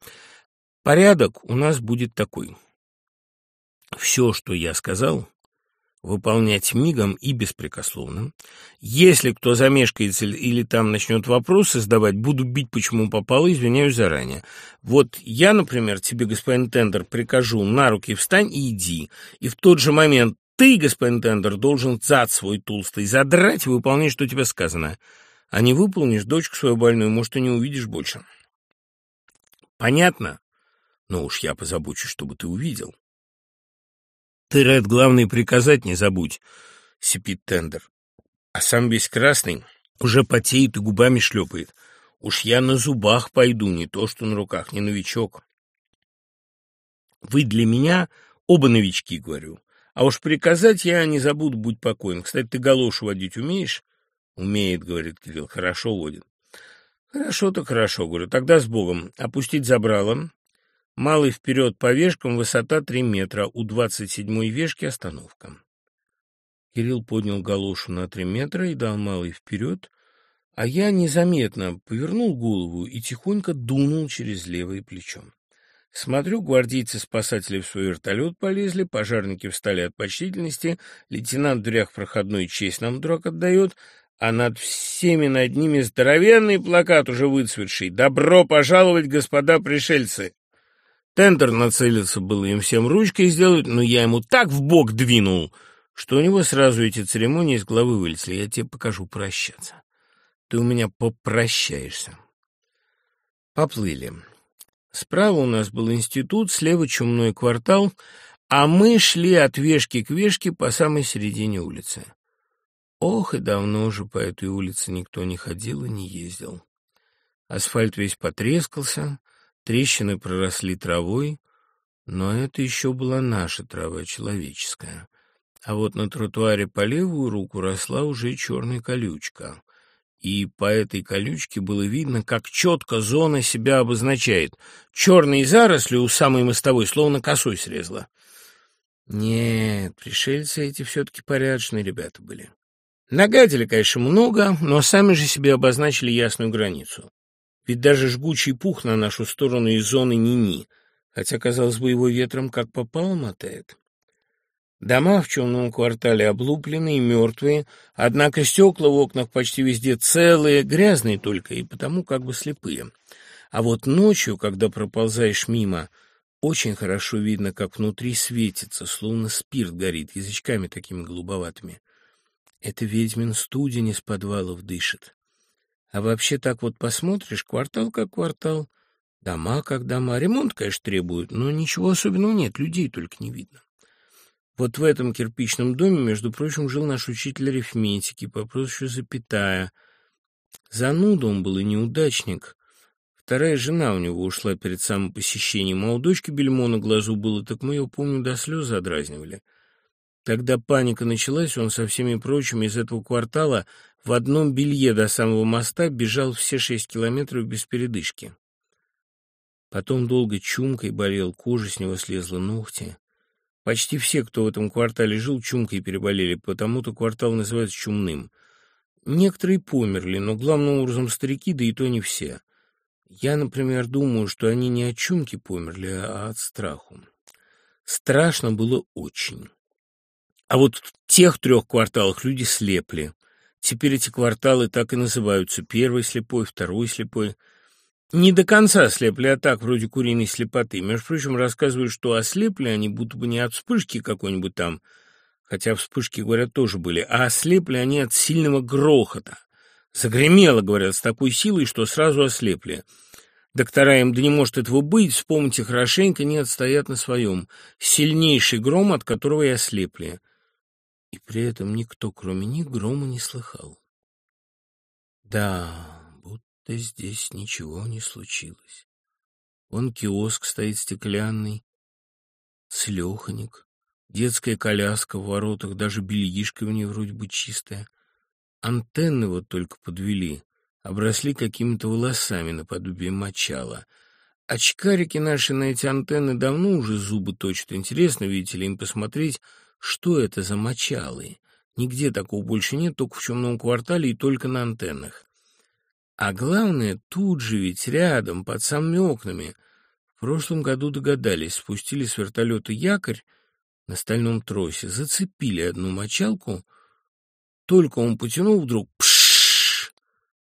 Порядок у нас будет такой. Все, что я сказал, выполнять мигом и беспрекословно. Если кто замешкается или там начнет вопросы задавать, буду бить, почему попало, извиняюсь заранее. Вот я, например, тебе, господин Тендер, прикажу на руки встань и иди. И в тот же момент ты, господин Тендер, должен зад свой толстый задрать и выполнять, что тебе сказано. А не выполнишь, дочку свою больную, может, и не увидишь больше. Понятно? Ну уж я позабочусь, чтобы ты увидел. «Ты, Ред, главное, приказать не забудь», — сипит Тендер. А сам весь красный, уже потеет и губами шлепает. Уж я на зубах пойду, не то что на руках, не новичок. Вы для меня оба новички, говорю. А уж приказать я не забуду, будь покоен. Кстати, ты галошу водить умеешь? Умеет, говорит Кирилл, хорошо водит. Хорошо-то хорошо, говорю, тогда с Богом. Опустить забрало, Малый вперед по вешкам, высота три метра, у двадцать седьмой вешки остановка. Кирилл поднял галошу на три метра и дал малый вперед, а я незаметно повернул голову и тихонько дунул через левое плечо. Смотрю, гвардейцы-спасатели в свой вертолет полезли, пожарники встали от почтительности, лейтенант в дверях проходной честь нам дурак отдает, а над всеми над ними здоровенный плакат уже выцветший «Добро пожаловать, господа пришельцы!» Тендер нацелился было им всем ручкой сделать, но я ему так в бок двинул, что у него сразу эти церемонии из головы вылезли. Я тебе покажу прощаться. Ты у меня попрощаешься. Поплыли. Справа у нас был институт, слева чумной квартал, а мы шли от вешки к вешке по самой середине улицы. Ох, и давно уже по этой улице никто не ходил и не ездил. Асфальт весь потрескался, Трещины проросли травой, но это еще была наша трава, человеческая. А вот на тротуаре по левую руку росла уже черная колючка. И по этой колючке было видно, как четко зона себя обозначает. Черные заросли у самой мостовой словно косой срезала. Нет, пришельцы эти все-таки порядочные ребята были. Нагадили, конечно, много, но сами же себе обозначили ясную границу. Ведь даже жгучий пух на нашу сторону из зоны ни-ни, хотя, казалось бы, его ветром как попало мотает. Дома в чумном квартале облупленные мертвые, однако стекла в окнах почти везде целые, грязные только, и потому как бы слепые. А вот ночью, когда проползаешь мимо, очень хорошо видно, как внутри светится, словно спирт горит, язычками такими голубоватыми. Это ведьмин студень из подвалов дышит. А вообще так вот посмотришь, квартал как квартал, дома как дома. Ремонт, конечно, требует, но ничего особенного нет, людей только не видно. Вот в этом кирпичном доме, между прочим, жил наш учитель арифметики по прозвищу Запятая. Зануда он был и неудачник. Вторая жена у него ушла перед самым посещением, а у дочки бельмо на глазу было, так мы ее, помню, до слез задразнивали. Когда паника началась, он со всеми прочими из этого квартала в одном белье до самого моста бежал все шесть километров без передышки. Потом долго чумкой болел, кожа с него слезла, ногти. Почти все, кто в этом квартале жил, чумкой переболели, потому-то квартал называется чумным. Некоторые померли, но главным образом старики, да и то не все. Я, например, думаю, что они не от чумки померли, а от страху. Страшно было очень. А вот в тех трех кварталах люди слепли. Теперь эти кварталы так и называются. Первый слепой, второй слепой. Не до конца слепли, а так, вроде куриной слепоты. Между прочим, рассказывают, что ослепли они будто бы не от вспышки какой-нибудь там, хотя вспышки, говорят, тоже были, а ослепли они от сильного грохота. Загремело, говорят, с такой силой, что сразу ослепли. Доктора им, да не может этого быть, вспомните хорошенько, не отстоят на своем. Сильнейший гром, от которого и ослепли и при этом никто, кроме них, грома не слыхал. Да, будто здесь ничего не случилось. Вон киоск стоит стеклянный, Целеханик, детская коляска в воротах, даже бельишко в ней вроде бы чистая. Антенны вот только подвели, обросли какими-то волосами наподобие мочала. Очкарики наши на эти антенны давно уже зубы точат. Интересно, видите ли, им посмотреть, что это за мочалы. Нигде такого больше нет, только в чумном квартале и только на антеннах. А главное, тут же ведь рядом, под самыми окнами. В прошлом году догадались, спустили с вертолета якорь на стальном тросе, зацепили одну мочалку, только он потянул вдруг пш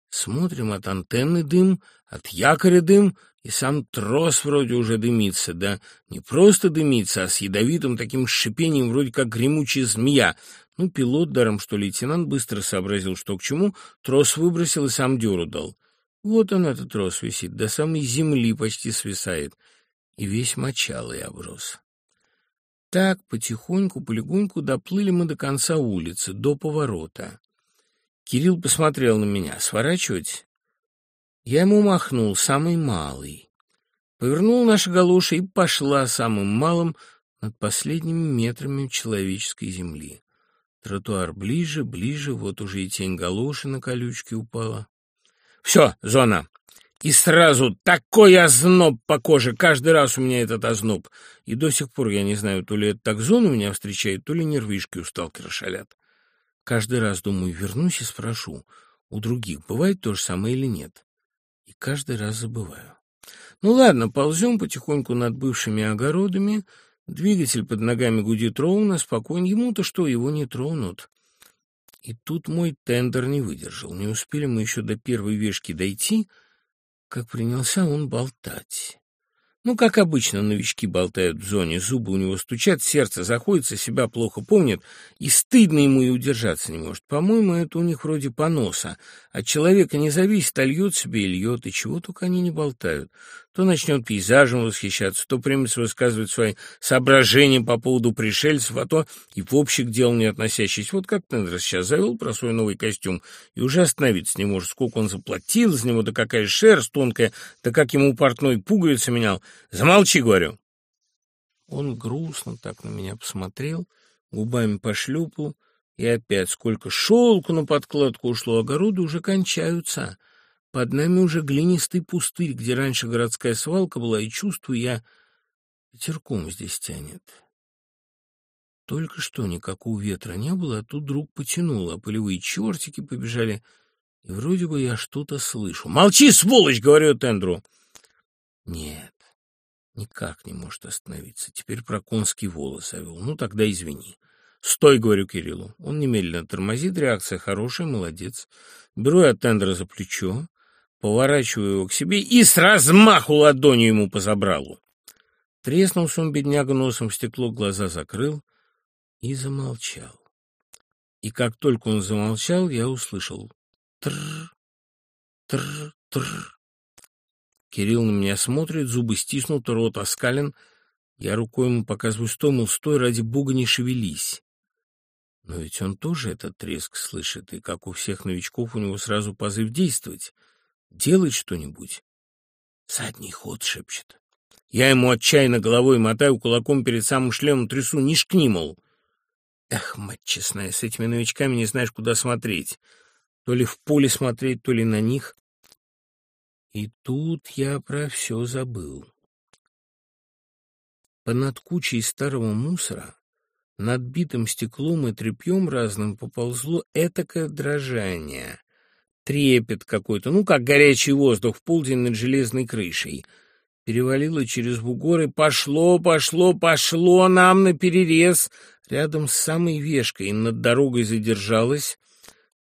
Смотрим, от антенны дым, от якоря дым, и сам трос вроде уже дымится, да не просто дымится, а с ядовитым таким шипением, вроде как гремучая змея. Ну, пилот, даром что лейтенант, быстро сообразил, что к чему, трос выбросил и сам дёру дал. Вот он, этот трос, висит, до самой земли почти свисает, и весь мочалый оброс. Так, потихоньку, полегоньку доплыли мы до конца улицы, до поворота. Кирилл посмотрел на меня. Сворачивать? Я ему махнул, самый малый. Повернул наша галоша и пошла самым малым над последними метрами человеческой земли. Тротуар ближе, ближе, вот уже и тень галоши на колючке упала. «Все, зона!» И сразу такой озноб по коже, каждый раз у меня этот озноб. И до сих пор я не знаю, то ли это так зона меня встречает, то ли нервишки у сталкера шалят. Каждый раз думаю, вернусь и спрошу, у других бывает то же самое или нет. И каждый раз забываю. Ну ладно, ползем потихоньку над бывшими огородами, Двигатель под ногами гудит ровно, спокойно. Ему-то что, его не тронут. И тут мой тендер не выдержал. Не успели мы еще до первой вешки дойти, как принялся он болтать. Ну, как обычно, новички болтают в зоне, зубы у него стучат, сердце заходится, себя плохо помнит, и стыдно ему и удержаться не может. По-моему, это у них вроде поноса. От человека не зависит, а льет себе и льет, и чего только они не болтают. То начнет пейзажем восхищаться, то примется высказывать свои соображения по поводу пришельцев, а то и в общий к делу не относящийся. Вот как Тендер сейчас завел про свой новый костюм и уже остановиться не может. Сколько он заплатил за него, да какая шерсть тонкая, да как ему портной пуговицы менял. Замолчи, говорю. Он грустно так на меня посмотрел, губами пошлепал, и опять сколько шелку на подкладку ушло, огороды уже кончаются. Под нами уже глинистый пустырь, где раньше городская свалка была, и чувствую я, ветерком здесь тянет. Только что никакого ветра не было, а тут вдруг потянуло, а полевые чертики побежали, и вроде бы я что-то слышу. «Молчи, сволочь!» — говорю Тендру. Нет, никак не может остановиться. Теперь про конский волос завел. Ну, тогда извини. «Стой!» — говорю Кириллу. Он немедленно тормозит, реакция хорошая, молодец. Беру я тендера за плечо, поворачиваю его к себе и с размаху ладонью ему по забралу. Треснулся он, бедняга, носом в стекло, глаза закрыл и замолчал. И как только он замолчал, я услышал тр тр тр Кирилл на меня смотрит, зубы стиснуты, рот оскален. Я рукой ему показываю стой, стой, ради бога, не шевелись. Но ведь он тоже этот треск слышит, и, как у всех новичков, у него сразу позыв действовать делать что-нибудь. Задний ход шепчет. Я ему отчаянно головой мотаю, кулаком перед самым шлемом трясу, не шкни, мол. Эх, мать честная, с этими новичками не знаешь, куда смотреть. То ли в поле смотреть, то ли на них. И тут я про все забыл. Понад кучей старого мусора, над битым стеклом и тряпьем разным поползло этакое дрожание трепет какой-то, ну, как горячий воздух в полдень над железной крышей. Перевалило через бугор и пошло, пошло, пошло нам на перерез рядом с самой вешкой, над дорогой задержалась,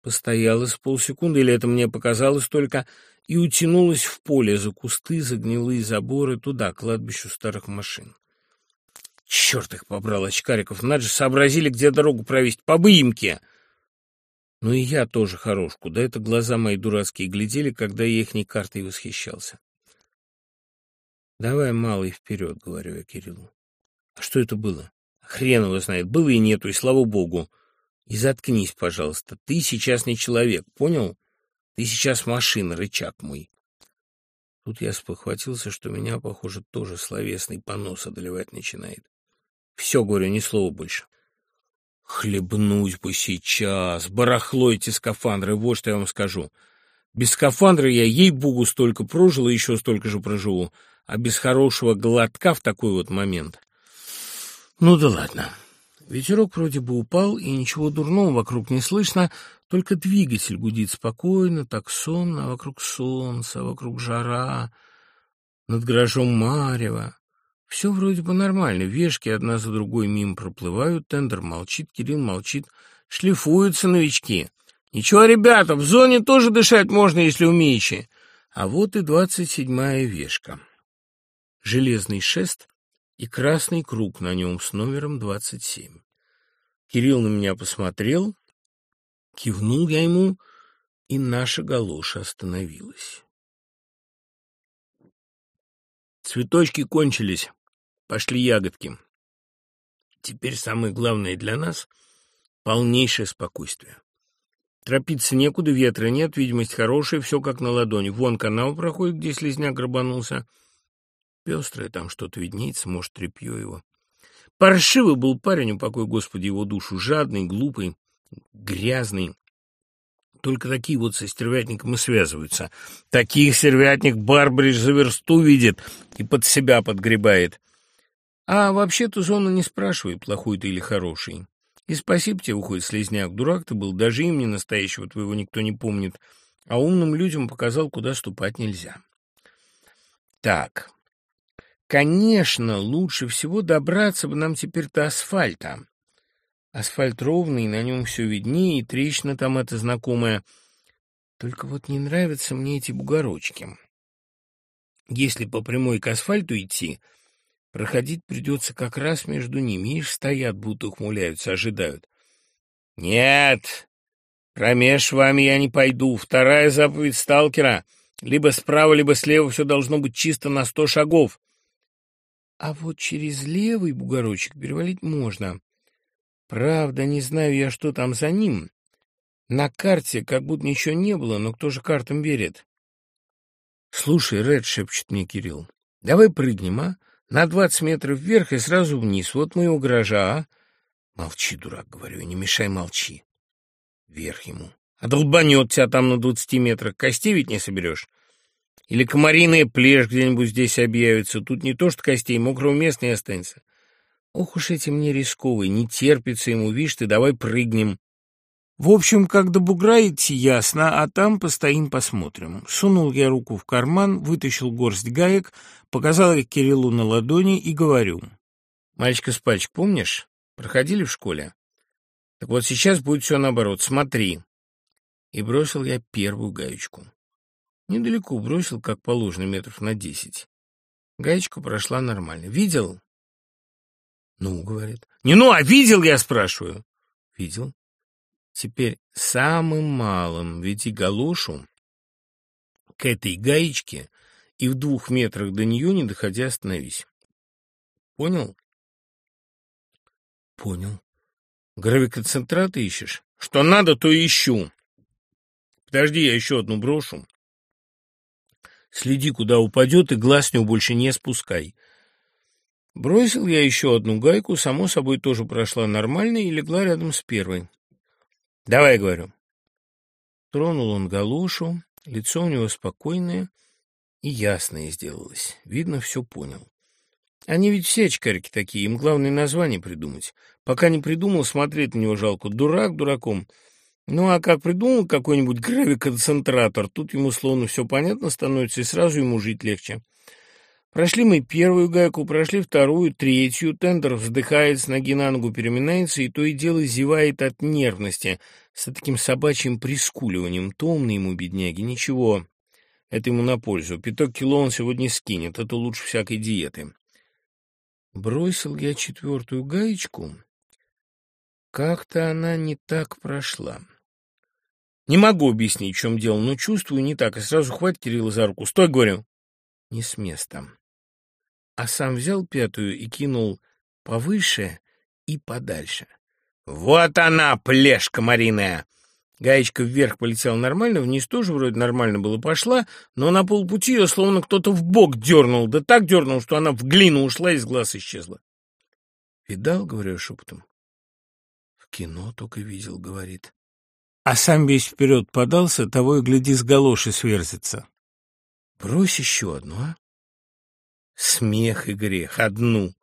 постояла с полсекунды, или это мне показалось только, и утянулась в поле за кусты, за гнилые заборы, туда, к кладбищу старых машин. Черт их побрал, очкариков, надо же сообразили, где дорогу провести, по выемке. Но и я тоже хорош, куда это глаза мои дурацкие глядели, когда я ихней картой восхищался. «Давай, малый, вперед», — говорю я Кириллу. «А что это было?» «Хрен его знает, было и нету, и слава богу. И заткнись, пожалуйста, ты сейчас не человек, понял? Ты сейчас машина, рычаг мой». Тут я спохватился, что меня, похоже, тоже словесный понос одолевать начинает. Все, говорю, ни слова больше. Хлебнуть бы сейчас, барахло эти скафандры, вот что я вам скажу. Без скафандра я, ей-богу, столько прожил и еще столько же проживу, а без хорошего глотка в такой вот момент. Ну да ладно. Ветерок вроде бы упал, и ничего дурного вокруг не слышно, только двигатель гудит спокойно, так сонно, а вокруг солнца, вокруг жара, над гаражом марева. Все вроде бы нормально, вешки одна за другой мимо проплывают, тендер молчит, Кирилл молчит, шлифуются новички. Ничего, ребята, в зоне тоже дышать можно, если умеете. А вот и двадцать седьмая вешка. Железный шест и красный круг на нем с номером двадцать семь. Кирилл на меня посмотрел, кивнул я ему, и наша галоша остановилась. Цветочки кончились. Пошли ягодки. Теперь самое главное для нас — полнейшее спокойствие. Торопиться некуда, ветра нет, видимость хорошая, все как на ладони. Вон канал проходит, где слезняк грабанулся. Пестрое там что-то виднеется, может, тряпье его. Паршивый был парень, упокой, Господи, его душу, жадный, глупый, грязный. Только такие вот со стервятником и связываются. Таких стервятник Барбридж за версту видит и под себя подгребает. А вообще-то зона не спрашивает, плохой ты или хороший. И спасибо тебе, уходит слезняк. Дурак ты был, даже имени настоящего твоего никто не помнит. А умным людям показал, куда ступать нельзя. Так, конечно, лучше всего добраться бы нам теперь до асфальта. Асфальт ровный, на нем все виднее, и трещина там эта знакомая. Только вот не нравятся мне эти бугорочки. Если по прямой к асфальту идти, Проходить придется как раз между ними. Ишь, стоят, будто ухмыляются, ожидают. «Нет, промеж вами я не пойду. Вторая заповедь сталкера. Либо справа, либо слева все должно быть чисто на сто шагов». А вот через левый бугорочек перевалить можно. Правда, не знаю я, что там за ним. На карте как будто ничего не было, но кто же картам верит? — Слушай, Ред, — шепчет мне Кирилл, — давай прыгнем, а? На двадцать метров вверх и сразу вниз. Вот мы и у гаража, а? Молчи, дурак, говорю, не мешай, молчи. Вверх ему. А долбанет тебя там на двадцати метрах. Костей ведь не соберешь. Или комариная плешь где-нибудь здесь объявится. Тут не то что костей, мокрого места не останется. Ох уж эти мне рисковые, не терпится ему, видишь ты, давай прыгнем. В общем, как до бугра идти ясно, а там постоим посмотрим. Сунул я руку в карман, вытащил горсть гаек, показал их Кириллу на ладони и говорю. «Мальчика с пальчик, помнишь? Проходили в школе? Так вот сейчас будет все наоборот. Смотри». И бросил я первую гаечку. Недалеко бросил, как положено, метров на десять. Гаечка прошла нормально. «Видел?» «Ну», — говорит. «Не ну, а видел, я спрашиваю?» «Видел». Теперь самым малым веди галошу к этой гаечке и в двух метрах до нее, не доходя, остановись. Понял? Понял. Гравиконцентраты ищешь? Что надо, то ищу. Подожди, я еще одну брошу. Следи, куда упадет, и глаз с него больше не спускай. Бросил я еще одну гайку, само собой тоже прошла нормально и легла рядом с первой. «Давай, — говорю». Тронул он галушу, лицо у него спокойное и ясное сделалось. Видно, все понял. Они ведь все очкарики такие, им главное название придумать. Пока не придумал, смотреть на него жалко. Дурак дураком. Ну, а как придумал какой-нибудь гравиконцентратор, тут ему словно все понятно становится, и сразу ему жить легче. Прошли мы первую гайку, прошли вторую, третью. Тендер вздыхает, с ноги на ногу переминается, и то и дело зевает от нервности, с таким собачьим прискуливанием. Томный ему, бедняги, ничего. Это ему на пользу. Пяток кило он сегодня скинет, это лучше всякой диеты. Бросил я четвертую гаечку. Как-то она не так прошла. Не могу объяснить, в чем дело, но чувствую не так, и сразу хватит Кирилла за руку. «Стой!» — говорю. Не с места а сам взял пятую и кинул повыше и подальше. «Вот она, плешь комариная!» Гаечка вверх полетела нормально, вниз тоже вроде нормально было пошла, но на полпути ее словно кто-то в бок дернул, да так дернул, что она в глину ушла и из глаз исчезла. Видал, говорю шепотом. В кино только видел, говорит. А сам весь вперед подался, того и гляди, с галоши сверзится. Брось еще одну, а? Смех и грех. Одну.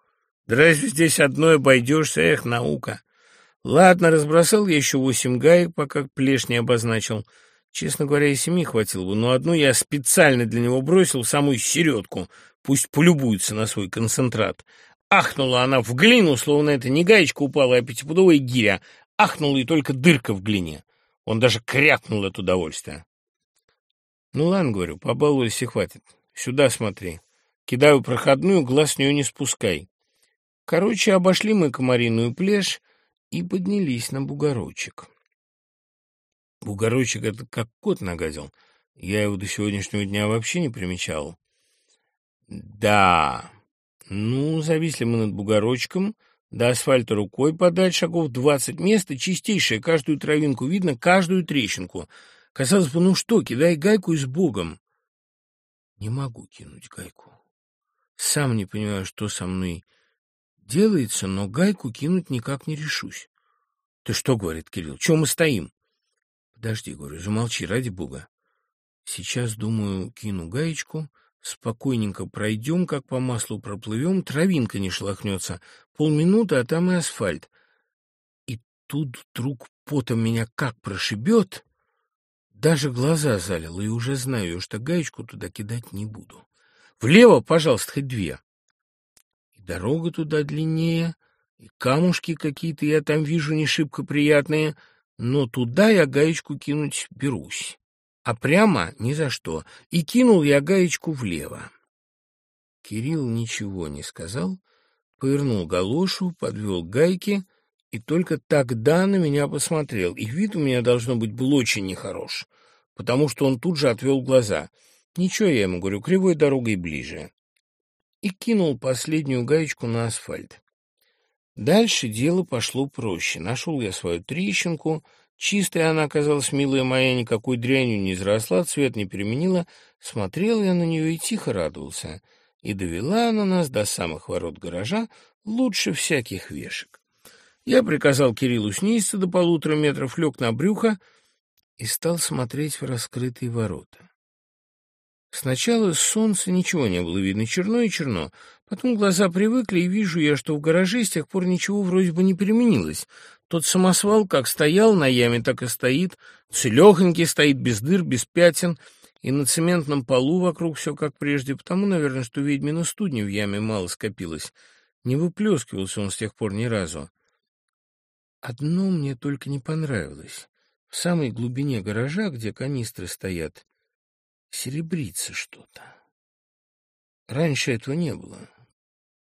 Да разве здесь одной обойдешься? Эх, наука. Ладно, разбросал я еще восемь гаек, пока плешь не обозначил. Честно говоря, и семи хватило бы, но одну я специально для него бросил в самую середку. Пусть полюбуется на свой концентрат. Ахнула она в глину, словно это не гаечка упала, а пятипудовая гиря. Ахнула и только дырка в глине. Он даже крякнул от удовольствия. Ну ладно, говорю, побалуйся, хватит. Сюда смотри. Кидаю проходную, глаз с нее не спускай. Короче, обошли мы комариную плешь и поднялись на бугорочек. Бугорочек — это как кот нагадил. Я его до сегодняшнего дня вообще не примечал. Да, ну, зависли мы над бугорочком, до асфальта рукой подать, шагов двадцать места, чистейшее, каждую травинку видно, каждую трещинку. Казалось бы, ну что, кидай гайку и с Богом. Не могу кинуть гайку. Сам не понимаю, что со мной делается, но гайку кинуть никак не решусь. — Ты что, — говорит Кирилл, — чего мы стоим? — Подожди, — говорю, — замолчи, ради бога. Сейчас, думаю, кину гаечку, спокойненько пройдем, как по маслу проплывем, травинка не шелохнется. Полминуты, а там и асфальт. И тут вдруг потом меня как прошибет, даже глаза залило, и уже знаю, что гаечку туда кидать не буду. Влево, пожалуйста, хоть две. И дорога туда длиннее, и камушки какие-то я там вижу не шибко приятные, но туда я гаечку кинуть берусь. А прямо ни за что. И кинул я гаечку влево. Кирилл ничего не сказал, повернул галошу, подвел гайки и только тогда на меня посмотрел. И вид у меня, должно быть, был очень нехорош, потому что он тут же отвел глаза — Ничего, я ему говорю, кривой дорогой ближе. И кинул последнюю гаечку на асфальт. Дальше дело пошло проще. Нашел я свою трещинку. Чистая она оказалась, милая моя, никакой дрянью не изросла, цвет не переменила. Смотрел я на нее и тихо радовался. И довела она нас до самых ворот гаража лучше всяких вешек. Я приказал Кириллу снизиться до полутора метров, лег на брюхо и стал смотреть в раскрытые ворота. Сначала с солнца ничего не было видно, черно и черно. Потом глаза привыкли, и вижу я, что в гараже с тех пор ничего вроде бы не переменилось. Тот самосвал как стоял на яме, так и стоит. Целехонький стоит, без дыр, без пятен. И на цементном полу вокруг все как прежде. Потому, наверное, что ведьмина студня в яме мало скопилось. Не выплескивался он с тех пор ни разу. Одно мне только не понравилось. В самой глубине гаража, где канистры стоят, серебрится что-то. Раньше этого не было.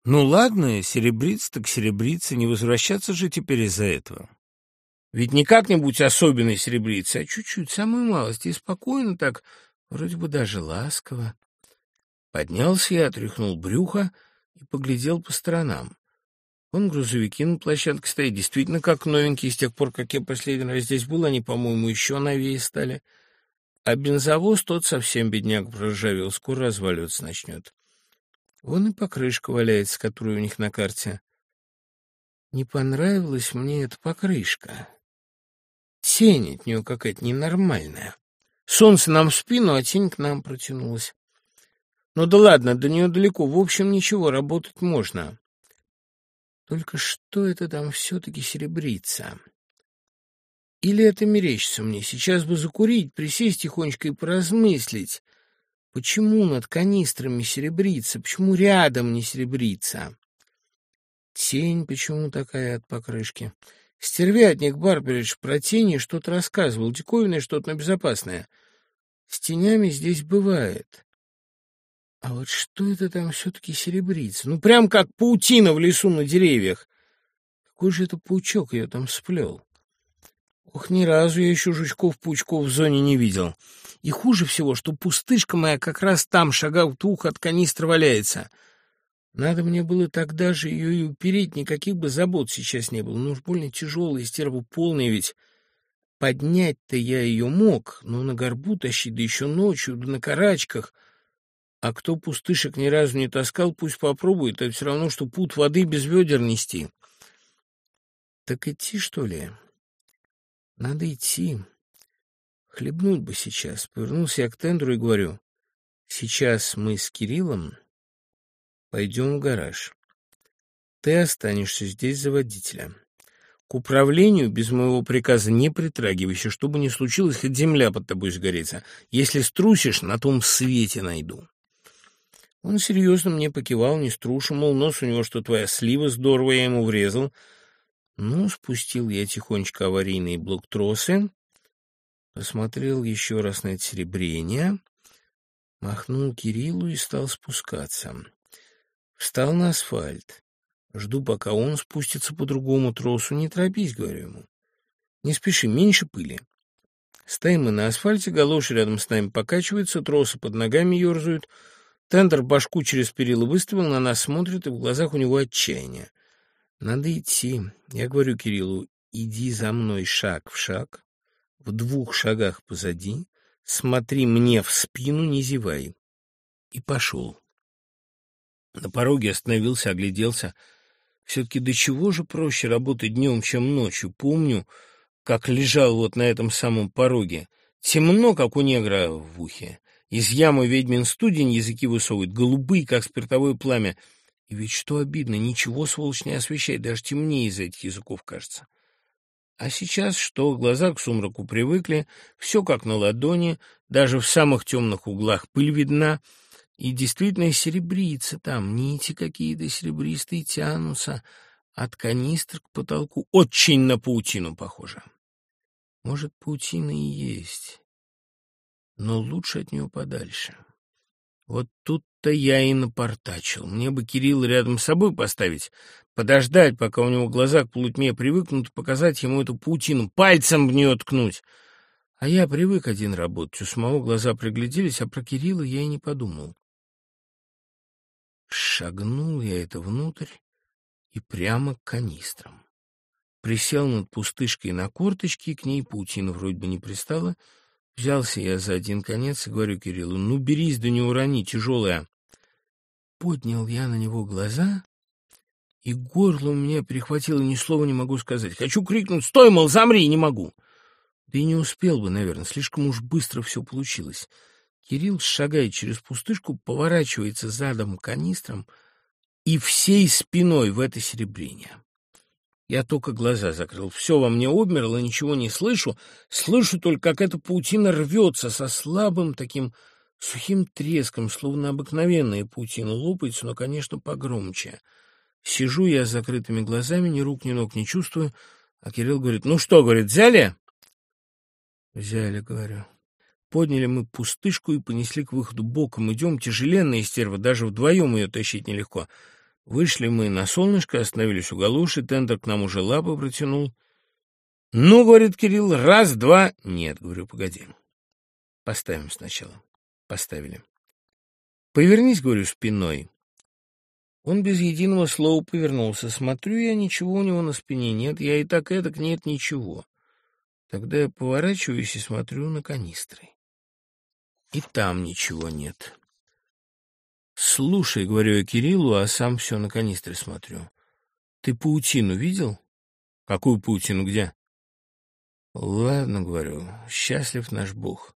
Ну ладно, серебрится так серебрится, не возвращаться же теперь из-за этого. Ведь не как-нибудь особенный серебрится, а чуть-чуть, самую малость, и спокойно так, вроде бы даже ласково. Поднялся я, отряхнул брюхо и поглядел по сторонам. Он грузовики на площадке стоит, действительно как новенькие, с тех пор, как я последний раз здесь был, они, по-моему, еще новее стали. А бензовоз тот совсем бедняк проржавел, скоро разваливаться начнет. Вон и покрышка валяется, которая у них на карте. Не понравилась мне эта покрышка. Тень от нее какая-то ненормальная. Солнце нам в спину, а тень к нам протянулась. Ну да ладно, до нее далеко. В общем, ничего, работать можно. Только что это там все-таки серебрится? Или это мерещится мне? Сейчас бы закурить, присесть тихонечко и поразмыслить. Почему над канистрами серебрится? Почему рядом не серебрится? Тень почему такая от покрышки? Стервятник Барберидж про тени что-то рассказывал, диковинное что-то, но безопасное. С тенями здесь бывает. А вот что это там все-таки серебрится? Ну, прям как паутина в лесу на деревьях. Какой же это паучок ее там сплел? Ох, ни разу я еще жучков-паучков в зоне не видел. И хуже всего, что пустышка моя как раз там, шагав двух от канистры, валяется. Надо мне было тогда же ее и упереть, никаких бы забот сейчас не было. Ну уж больно тяжелая, стерва полная ведь. Поднять-то я ее мог, но на горбу тащить, да еще ночью, да на карачках. А кто пустышек ни разу не таскал, пусть попробует, это все равно, что пут воды без ведер нести. так идти, что ли? Надо идти. Хлебнуть бы сейчас. Повернулся я к тендеру и говорю, сейчас мы с Кириллом пойдем в гараж. Ты останешься здесь за водителя. К управлению без моего приказа не притрагивайся, что бы ни случилось, хоть земля под тобой сгорится. Если струсишь, на том свете найду. Он серьезно мне покивал, не струшу, мол, нос у него, что твоя слива здорово, я ему врезал. Ну, спустил я тихонечко аварийные блок-тросы, посмотрел еще раз на это серебрение, махнул Кириллу и стал спускаться. Встал на асфальт. Жду, пока он спустится по другому тросу. Не торопись, говорю ему. Не спеши, меньше пыли. Стоим мы на асфальте, галоши рядом с нами покачиваются, тросы под ногами ерзают. Тендер башку через перила выставил, на нас смотрит, и в глазах у него отчаяние. Надо идти. Я говорю Кириллу, иди за мной шаг в шаг, в двух шагах позади, смотри мне в спину, не зевай. И пошел. На пороге остановился, огляделся — все-таки до чего же проще работать днем, чем ночью? Помню, как лежал вот на этом самом пороге. Темно, как у негра в ухе. Из ямы ведьмин студень языки высовывает, голубые, как спиртовое пламя. И ведь что обидно, ничего, сволочь, не освещает, даже темнее из этих языков кажется. А сейчас что, глаза к сумраку привыкли, все как на ладони, даже в самых темных углах пыль видна — и действительно серебрится там, нити какие-то серебристые тянутся от канистр к потолку. Очень на паутину похоже. Может, паутина и есть, но лучше от нее подальше. Вот тут-то я и напортачил. Мне бы Кирилла рядом с собой поставить, подождать, пока у него глаза к полутьме привыкнут, показать ему эту паутину, пальцем в нее ткнуть. А я привык один работать, у самого глаза пригляделись, а про Кирилла я и не подумал. Шагнул я это внутрь и прямо к канистрам. Присел над пустышкой на корточки, к ней паутина вроде бы не пристала. Взялся я за один конец и говорю Кириллу, ну, берись, да не урони, тяжелая. Поднял я на него глаза, и горло у меня перехватило, ни слова не могу сказать. Хочу крикнуть «Стой, мол, замри!» не могу. Да и не успел бы, наверное, слишком уж быстро все получилось. Кирилл шагает через пустышку, поворачивается задом к канистрам и всей спиной в это серебрение. Я только глаза закрыл. Все во мне обмерло, ничего не слышу. Слышу только, как эта паутина рвется со слабым таким сухим треском, словно обыкновенная паутина лопается, но, конечно, погромче. Сижу я с закрытыми глазами, ни рук, ни ног не чувствую, а Кирилл говорит, ну что, говорит, взяли? Взяли, говорю. Подняли мы пустышку и понесли к выходу боком. Идем, тяжеленная стерва, даже вдвоем ее тащить нелегко. Вышли мы на солнышко, остановились у галуши, тендер к нам уже лапы протянул. «Ну, — говорит Кирилл, — раз, два...» «Нет, — говорю, — погоди. Поставим сначала». Поставили. «Повернись, — говорю, — спиной». Он без единого слова повернулся. Смотрю я, ничего у него на спине нет. Я и так эдак нет ничего. Тогда я поворачиваюсь и смотрю на канистры. И там ничего нет. «Слушай», — говорю я Кириллу, а сам все на канистре смотрю. «Ты паутину видел?» «Какую паутину? Где?» «Ладно», — говорю, — «счастлив наш Бог».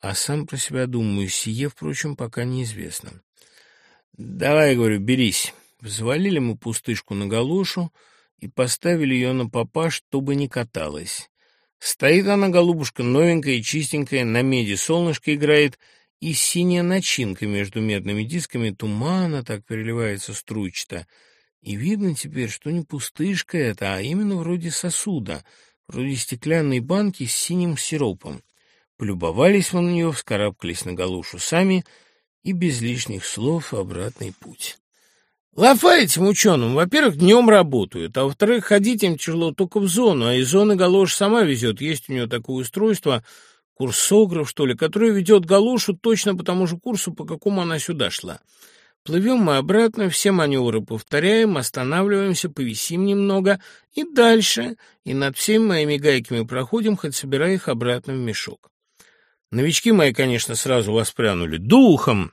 А сам про себя думаю, сие, впрочем, пока неизвестно. «Давай, — говорю, — берись». Взвалили мы пустышку на галошу и поставили ее на попа, чтобы не каталась. Стоит она, голубушка, новенькая и чистенькая, на меди солнышко играет, и синяя начинка между медными дисками тумана так переливается струйчато. И видно теперь, что не пустышка это, а именно вроде сосуда, вроде стеклянной банки с синим сиропом. Полюбовались мы на нее, вскарабкались на галушу сами, и без лишних слов обратный путь. Лафа этим ученым, во-первых, днем работают, а во-вторых, ходить им тяжело только в зону, а из зоны галош сама везет. Есть у нее такое устройство, курсограф, что ли, которое ведет галошу точно по тому же курсу, по какому она сюда шла. Плывем мы обратно, все маневры повторяем, останавливаемся, повисим немного и дальше, и над всеми моими гайками проходим, хоть собирая их обратно в мешок. Новички мои, конечно, сразу воспрянули духом,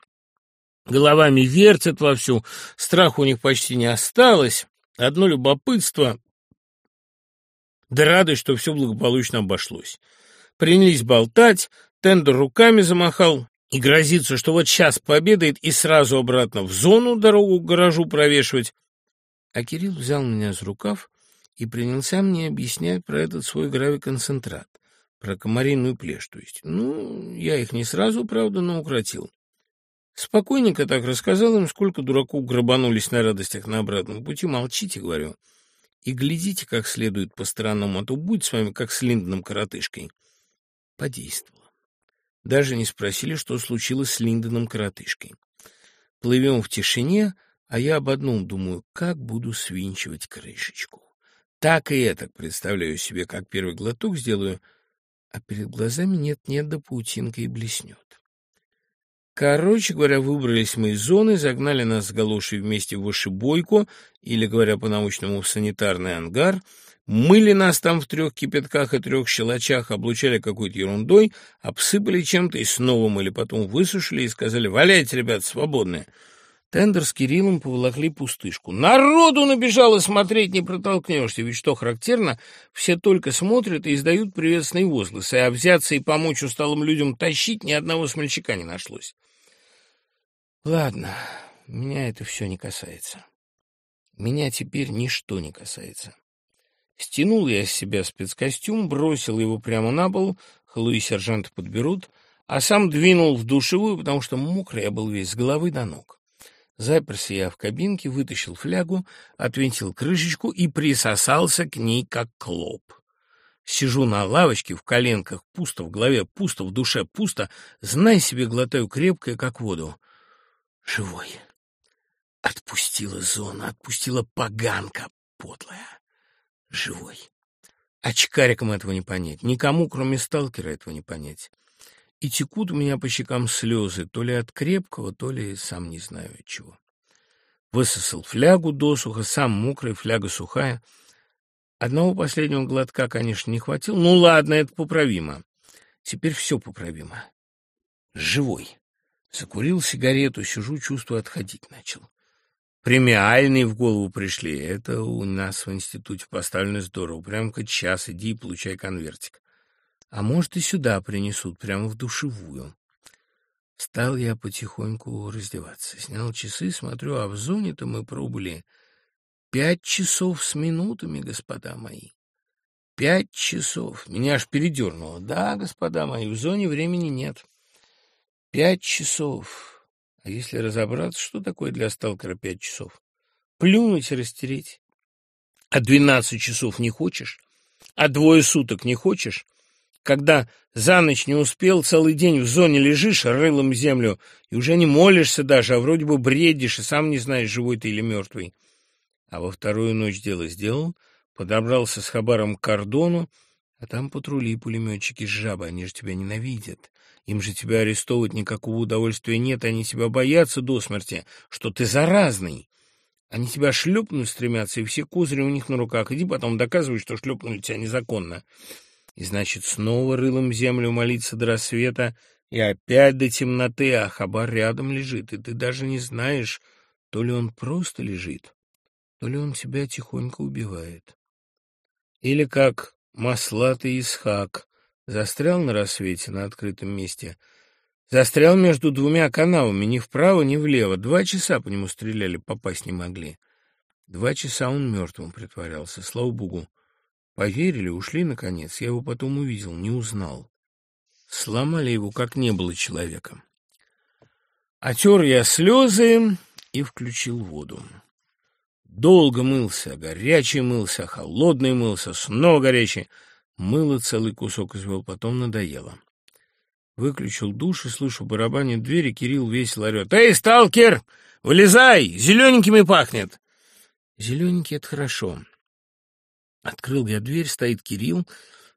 головами вертят вовсю, страха у них почти не осталось, одно любопытство. Да радость, что все благополучно обошлось. Принялись болтать, Тендер руками замахал и грозится, что вот сейчас пообедает и сразу обратно в зону дорогу к гаражу провешивать. А Кирилл взял меня за рукав и принялся мне объяснять про этот свой гравиконцентрат, про комариную плешь, то есть. Ну, я их не сразу, правда, но укротил. Спокойненько так рассказал им, сколько дураков грабанулись на радостях на обратном пути. Молчите, говорю, и глядите как следует по сторонам, а то будет с вами как с Линдоном коротышкой. Подействовало. Даже не спросили, что случилось с Линдоном коротышкой. Плывем в тишине, а я об одном думаю, как буду свинчивать крышечку. Так и это представляю себе, как первый глоток сделаю, а перед глазами нет-нет, да паутинка и блеснет. Короче говоря, выбрались мы из зоны, загнали нас с галошей вместе в вышибойку, или, говоря по-научному, в санитарный ангар, мыли нас там в трех кипятках и трех щелочах, облучали какой-то ерундой, обсыпали чем-то и снова мыли, потом высушили и сказали «Валяйте, ребят, свободные!» Тендер с Кириллом поволокли пустышку. Народу набежало, смотреть не протолкнешься, ведь что характерно, все только смотрят и издают приветственные возгласы, а взяться и помочь усталым людям тащить ни одного смельчака не нашлось. Ладно, меня это все не касается. Меня теперь ничто не касается. Стянул я с себя спецкостюм, бросил его прямо на пол, хлы сержанты подберут, а сам двинул в душевую, потому что мокрый я был весь с головы до ног. Заперся я в кабинке, вытащил флягу, отвинтил крышечку и присосался к ней, как клоп. Сижу на лавочке, в коленках, пусто в голове, пусто в душе, пусто, знай себе, глотаю крепкое, как воду. Живой. Отпустила зона, отпустила поганка подлая. Живой. Очкарикам этого не понять, никому, кроме сталкера, этого не понять и текут у меня по щекам слезы, то ли от крепкого, то ли сам не знаю от чего. Высосал флягу досуха, сам мокрый, фляга сухая. Одного последнего глотка, конечно, не хватило. Ну ладно, это поправимо. Теперь все поправимо. Живой. Закурил сигарету, сижу, чувствую, отходить начал. Премиальные в голову пришли. Это у нас в институте поставлено здорово. Прям хоть час иди и получай конвертик. А может, и сюда принесут, прямо в душевую. Стал я потихоньку раздеваться. Снял часы, смотрю, а в зоне-то мы пробыли пять часов с минутами, господа мои. Пять часов. Меня аж передернуло. Да, господа мои, в зоне времени нет. Пять часов. А если разобраться, что такое для сталкера пять часов? Плюнуть и растереть. А двенадцать часов не хочешь? А двое суток не хочешь? когда за ночь не успел, целый день в зоне лежишь рылом землю и уже не молишься даже, а вроде бы бредишь и сам не знаешь, живой ты или мертвый. А во вторую ночь дело сделал, подобрался с хабаром к кордону, а там патрули и пулеметчики с жабы, они же тебя ненавидят. Им же тебя арестовывать никакого удовольствия нет, они тебя боятся до смерти, что ты заразный. Они тебя шлепнуть стремятся, и все козыри у них на руках. Иди потом доказывай, что шлепнули тебя незаконно. И значит, снова рылом землю молиться до рассвета, и опять до темноты, а хабар рядом лежит, и ты даже не знаешь, то ли он просто лежит, то ли он тебя тихонько убивает. Или как маслатый Исхак застрял на рассвете на открытом месте, застрял между двумя канавами, ни вправо, ни влево, два часа по нему стреляли, попасть не могли. Два часа он мертвым притворялся, слава богу. Поверили, ушли, наконец. Я его потом увидел, не узнал. Сломали его, как не было человека. Отер я слезы и включил воду. Долго мылся, горячий мылся, холодный мылся, снова горячий. Мыло целый кусок извел, потом надоело. Выключил душ и слышу барабане двери, Кирилл весело орет. «Эй, сталкер, вылезай, зелененькими пахнет!» Зелененький — это хорошо. Открыл я дверь, стоит Кирилл,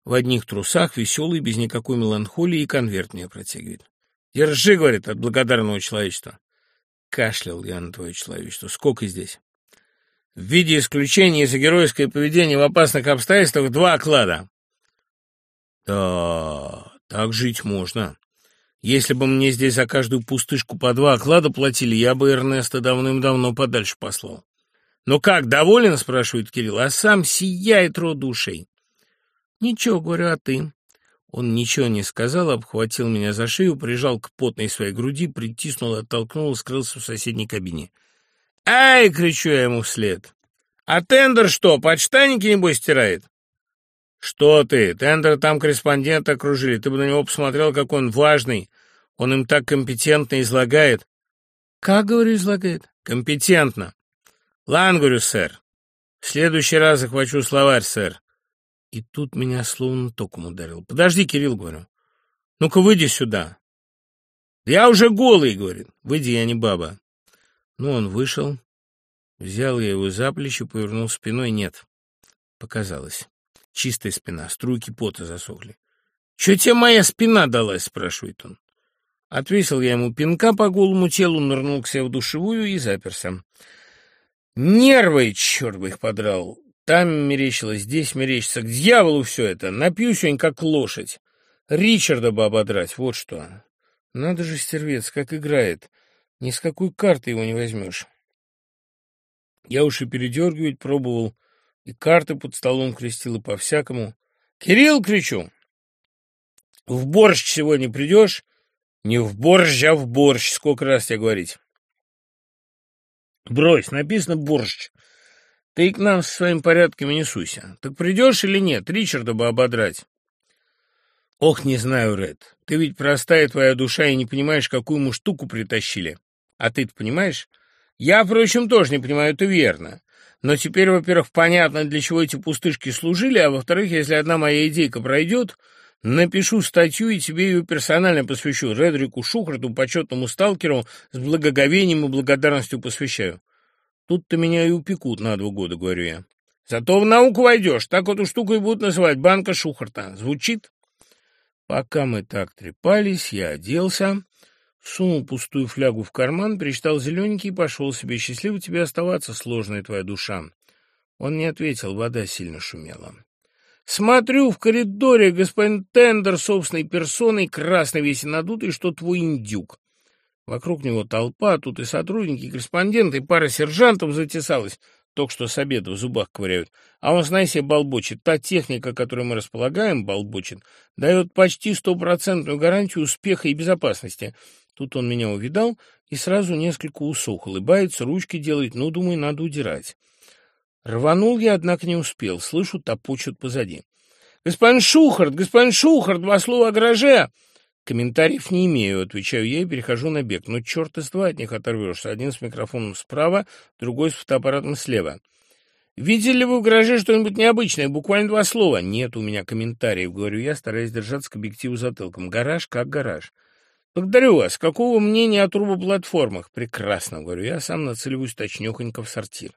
в одних трусах, веселый, без никакой меланхолии, и конверт мне протягивает. «Держи», — говорит, — «от благодарного человечества». Кашлял я на твое человечество. Сколько здесь? В виде исключения за геройское поведение в опасных обстоятельствах два оклада. Да, так жить можно. Если бы мне здесь за каждую пустышку по два оклада платили, я бы Эрнеста давным-давно подальше послал. «Ну как, доволен?» — спрашивает Кирилл, а сам сияет рот душей. «Ничего, — говорю, — а ты?» Он ничего не сказал, обхватил меня за шею, прижал к потной своей груди, притиснул, оттолкнул скрылся в соседней кабине. «Ай!» — кричу я ему вслед. «А тендер что, подштанники, небось, стирает?» «Что ты? Тендер там корреспондента окружили. Ты бы на него посмотрел, как он важный. Он им так компетентно излагает». «Как, говорю, излагает?» «Компетентно». «Лан, говорю, сэр. В следующий раз захвачу словарь, сэр. И тут меня словно током ударил. «Подожди, Кирилл», — говорю. «Ну-ка, выйди сюда». «Я уже голый», — говорит. «Выйди, я не баба». Ну, он вышел, взял я его за плечи, повернул спиной. Нет, показалось. Чистая спина, струйки пота засохли. «Чё тебе моя спина далась?» — спрашивает он. Отвесил я ему пинка по голому телу, нырнул к себе в душевую и заперся. Нервы, черт бы их подрал. Там мерещилось, здесь мерещится. К дьяволу все это. Напью сегодня, как лошадь. Ричарда бы ободрать, вот что. Надо же, стервец, как играет. Ни с какой карты его не возьмешь. Я уж и передергивать пробовал, и карты под столом крестил, и по-всякому. «Кирилл!» — кричу. «В борщ сегодня придешь?» «Не в борщ, а в борщ. Сколько раз тебе говорить?» «Брось, написано борщ. Ты к нам со своими порядками не суйся. Так придешь или нет? Ричарда бы ободрать. Ох, не знаю, Ред. Ты ведь простая твоя душа и не понимаешь, какую ему штуку притащили. А ты-то понимаешь? Я, впрочем, тоже не понимаю, это верно. Но теперь, во-первых, понятно, для чего эти пустышки служили, а во-вторых, если одна моя идейка пройдет, напишу статью и тебе ее персонально посвящу, Редрику Шухарту, почетному сталкеру, с благоговением и благодарностью посвящаю. Тут-то меня и упекут на два года, говорю я. Зато в науку войдешь, так эту штуку и будут называть банка Шухарта. Звучит? Пока мы так трепались, я оделся, сунул пустую флягу в карман, перечитал зелененький и пошел себе. Счастливо тебе оставаться, сложная твоя душа. Он не ответил, вода сильно шумела. Смотрю, в коридоре господин Тендер собственной персоной, красный весь и надутый, что твой индюк. Вокруг него толпа, тут и сотрудники, и корреспонденты, и пара сержантов затесалась, только что с обеда в зубах ковыряют. А он, знай себе, балбочет. Та техника, которой мы располагаем, балбочет, дает почти стопроцентную гарантию успеха и безопасности. Тут он меня увидал и сразу несколько усох, улыбается, ручки делает, ну, думаю, надо удирать. Рванул я, однако, не успел. Слышу, топочут позади. «Господин Шухарт! Господин Шухарт! Два слова о гараже!» Комментариев не имею, отвечаю я и перехожу на бег. Но черт из два от них оторвешься. Один с микрофоном справа, другой с фотоаппаратом слева. «Видели ли вы в гараже что-нибудь необычное? Буквально два слова». «Нет у меня комментариев», — говорю я, стараясь держаться к объективу затылком. «Гараж как гараж». «Благодарю вас. Какого мнения о турбоплатформах?» «Прекрасно», — говорю я, сам нацеливаюсь точнёхонько в сортир.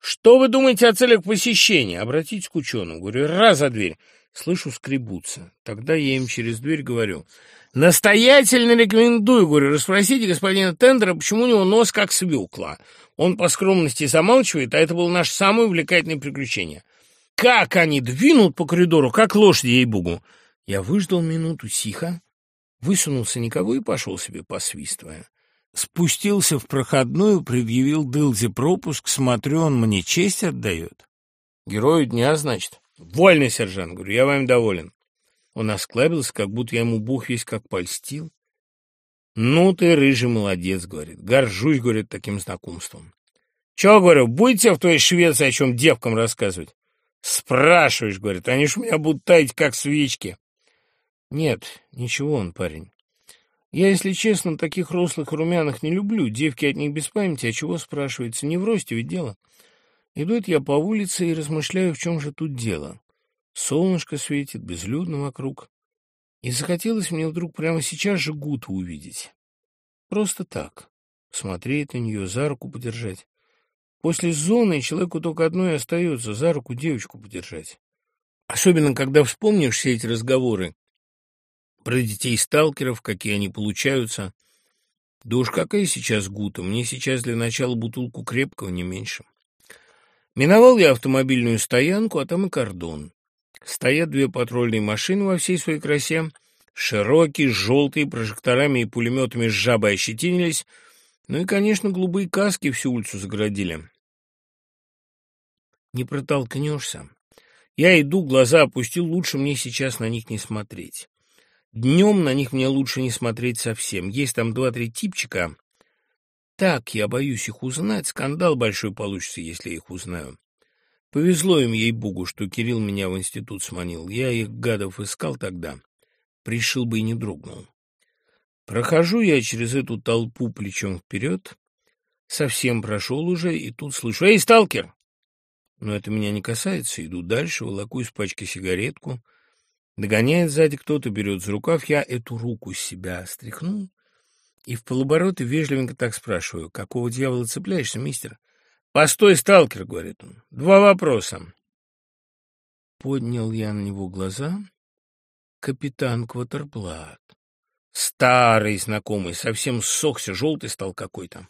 «Что вы думаете о целях посещения?» «Обратитесь к ученому». Говорю, раз за дверь. Слышу, скребутся. Тогда я им через дверь говорю. Настоятельно рекомендую, говорю, расспросите господина Тендера, почему у него нос как свекла. Он по скромности замалчивает, а это было наше самое увлекательное приключение. Как они двинут по коридору, как лошади, ей-богу. Я выждал минуту тихо, высунулся никого и пошел себе, посвистывая. Спустился в проходную, предъявил Дылзе пропуск, смотрю, он мне честь отдает. Герою дня, значит. Вольный, сержант, говорю, я вами доволен. Он осклабился, как будто я ему бух весь как польстил. «Ну ты, рыжий молодец», — говорит. «Горжусь», — говорит, таким знакомством. «Чего, говорю, будете в твоей Швеции о чем девкам рассказывать?» «Спрашиваешь», — говорит, «они ж у меня будут таять, как свечки». «Нет, ничего он, парень. Я, если честно, таких рослых румяных не люблю. Девки от них без памяти, а чего, спрашивается, не в росте ведь дело. Иду я по улице и размышляю, в чем же тут дело. Солнышко светит, безлюдно вокруг. И захотелось мне вдруг прямо сейчас же Гуту увидеть. Просто так. Смотреть на нее, за руку подержать. После зоны человеку только одно и остается — за руку девочку подержать. Особенно, когда вспомнишь все эти разговоры про детей-сталкеров, какие они получаются. Да уж какая сейчас Гута, мне сейчас для начала бутылку крепкого, не меньше. Миновал я автомобильную стоянку, а там и кордон. Стоят две патрульные машины во всей своей красе, широкие, желтые, прожекторами и пулеметами с жабой ощетинились, ну и, конечно, голубые каски всю улицу заградили. Не протолкнешься. Я иду, глаза опустил, лучше мне сейчас на них не смотреть. Днем на них мне лучше не смотреть совсем. Есть там два-три типчика. Так, я боюсь их узнать. Скандал большой получится, если я их узнаю. Повезло им, ей-богу, что Кирилл меня в институт сманил. Я их, гадов, искал тогда. Пришил бы и не дрогнул. Прохожу я через эту толпу плечом вперед. Совсем прошел уже, и тут слышу «Эй, сталкер!» Но это меня не касается. Иду дальше, волоку из пачки сигаретку. Догоняет сзади кто-то, берет за рукав. Я эту руку с себя стряхнул и в полобороты вежливенько так спрашиваю. «Какого дьявола цепляешься, мистер?» «Постой, сталкер!» — говорит он. «Два вопроса». Поднял я на него глаза. Капитан Кватерблат. Старый знакомый, совсем ссохся, желтый стал какой-то.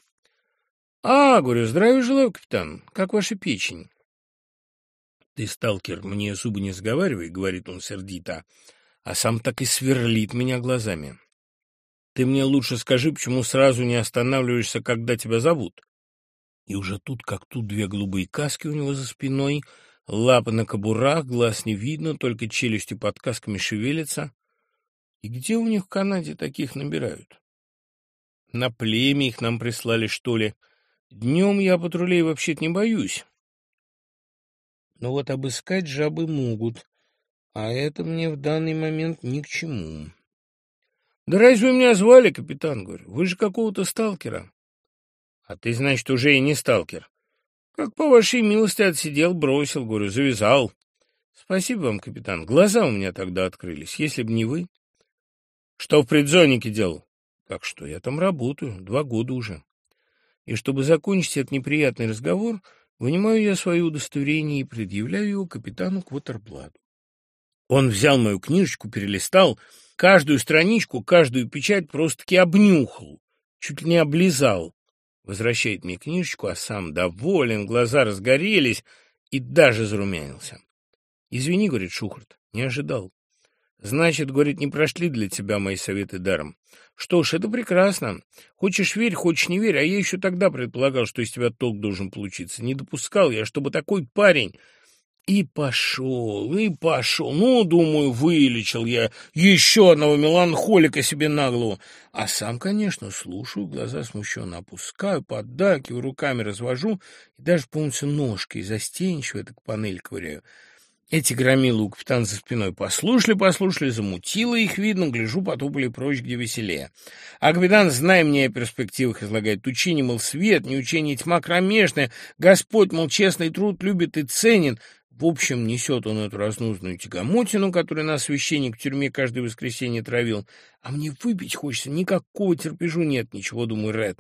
«А, — говорю, — здравия желаю, капитан. Как ваша печень?» «Ты, сталкер, мне зубы не сговаривай», — говорит он сердито, а сам так и сверлит меня глазами. «Ты мне лучше скажи, почему сразу не останавливаешься, когда тебя зовут?» И уже тут, как тут, две голубые каски у него за спиной, лапы на кобурах, глаз не видно, только челюсти под касками шевелятся. И где у них в Канаде таких набирают? На племя их нам прислали, что ли? Днем я патрулей вообще-то не боюсь. Но вот обыскать жабы могут, а это мне в данный момент ни к чему. «Да разве вы меня звали, капитан?» — говорю. «Вы же какого-то сталкера». «А ты, значит, уже и не сталкер». «Как по вашей милости отсидел, бросил, говорю, завязал». «Спасибо вам, капитан. Глаза у меня тогда открылись. Если бы не вы...» «Что в предзонике делал?» «Как что? Я там работаю. Два года уже». И чтобы закончить этот неприятный разговор, Вынимаю я свое удостоверение и предъявляю его капитану Квотербладу. Он взял мою книжечку, перелистал, каждую страничку, каждую печать просто-таки обнюхал, чуть ли не облизал. Возвращает мне книжечку, а сам доволен, глаза разгорелись и даже зарумянился. «Извини, — говорит Шухарт, — не ожидал. Значит, говорит, не прошли для тебя мои советы даром. Что ж, это прекрасно. Хочешь верь, хочешь не верь, а я еще тогда предполагал, что из тебя толк должен получиться. Не допускал я, чтобы такой парень... И пошел, и пошел. Ну, думаю, вылечил я еще одного меланхолика себе на голову. А сам, конечно, слушаю, глаза смущенно опускаю, поддакиваю, руками развожу и даже полностью ножкой застенчиво так панель ковыряю. Эти громилы у капитана за спиной послушали, послушали, замутило их, видно, гляжу, потопали прочь, где веселее. А капитан, зная мне о перспективах, излагает, учение, мол, свет, не учение тьма кромешная, Господь, мол, честный труд любит и ценен. В общем, несет он эту разнузную тягомотину, которую нас священник в тюрьме каждое воскресенье травил. А мне выпить хочется, никакого терпежу нет, ничего, думаю, Ред.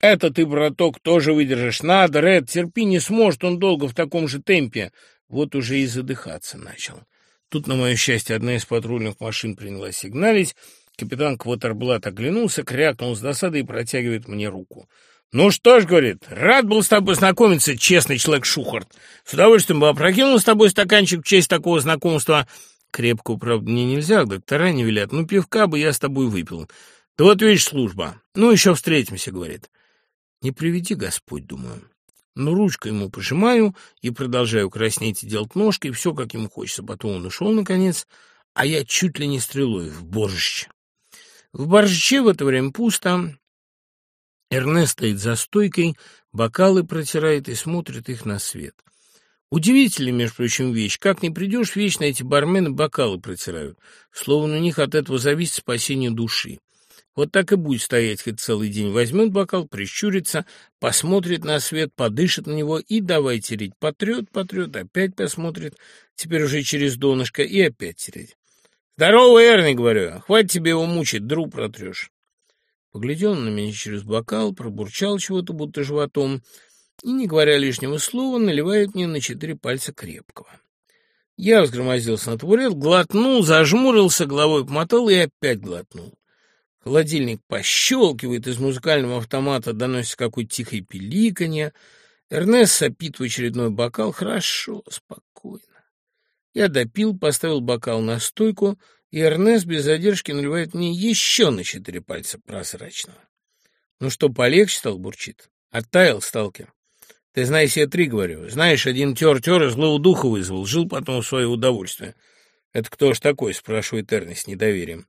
Это ты, браток, тоже выдержишь. Надо, Ред, терпи не сможет он долго в таком же темпе. Вот уже и задыхаться начал. Тут, на мое счастье, одна из патрульных машин приняла сигналить. Капитан Квотерблат оглянулся, крякнул с досады и протягивает мне руку. «Ну что ж, — говорит, — рад был с тобой знакомиться, честный человек Шухарт. С удовольствием бы опрокинул с тобой стаканчик в честь такого знакомства. Крепко, правда, мне нельзя, доктора не велят. Ну, пивка бы я с тобой выпил. Да вот видишь, служба. Ну, еще встретимся, — говорит. Не приведи Господь, думаю но ручку ему пожимаю и продолжаю краснеть и делать ножкой, все, как ему хочется. Потом он ушел, наконец, а я чуть ли не стрелой в боржище. В боржище в это время пусто. Эрнест стоит за стойкой, бокалы протирает и смотрит их на свет. Удивительная, между прочим, вещь. Как не придешь, вечно эти бармены бокалы протирают, словно у них от этого зависит спасение души. Вот так и будет стоять хоть целый день. Возьмет бокал, прищурится, посмотрит на свет, подышит на него и давай тереть. Потрет, потрет, опять посмотрит, теперь уже через донышко и опять тереть. «Здорово, Эрни!» — говорю. «Хватит тебе его мучить, дру протрешь». Поглядел на меня через бокал, пробурчал чего-то, будто животом, и, не говоря лишнего слова, наливает мне на четыре пальца крепкого. Я взгромоздился на табурет, глотнул, зажмурился, головой помотал и опять глотнул. Холодильник пощелкивает, из музыкального автомата доносится какое-то тихое пиликанье. Эрнест сопит в очередной бокал. Хорошо, спокойно. Я допил, поставил бокал на стойку, и Эрнест без задержки наливает мне еще на четыре пальца прозрачного. Ну что, полегче стал, бурчит? Оттаял, сталкер. Ты знаешь, я три говорю. Знаешь, один тер-тер и злого духа вызвал, жил потом в свое удовольствие. Это кто ж такой, спрашивает Эрни с недоверием.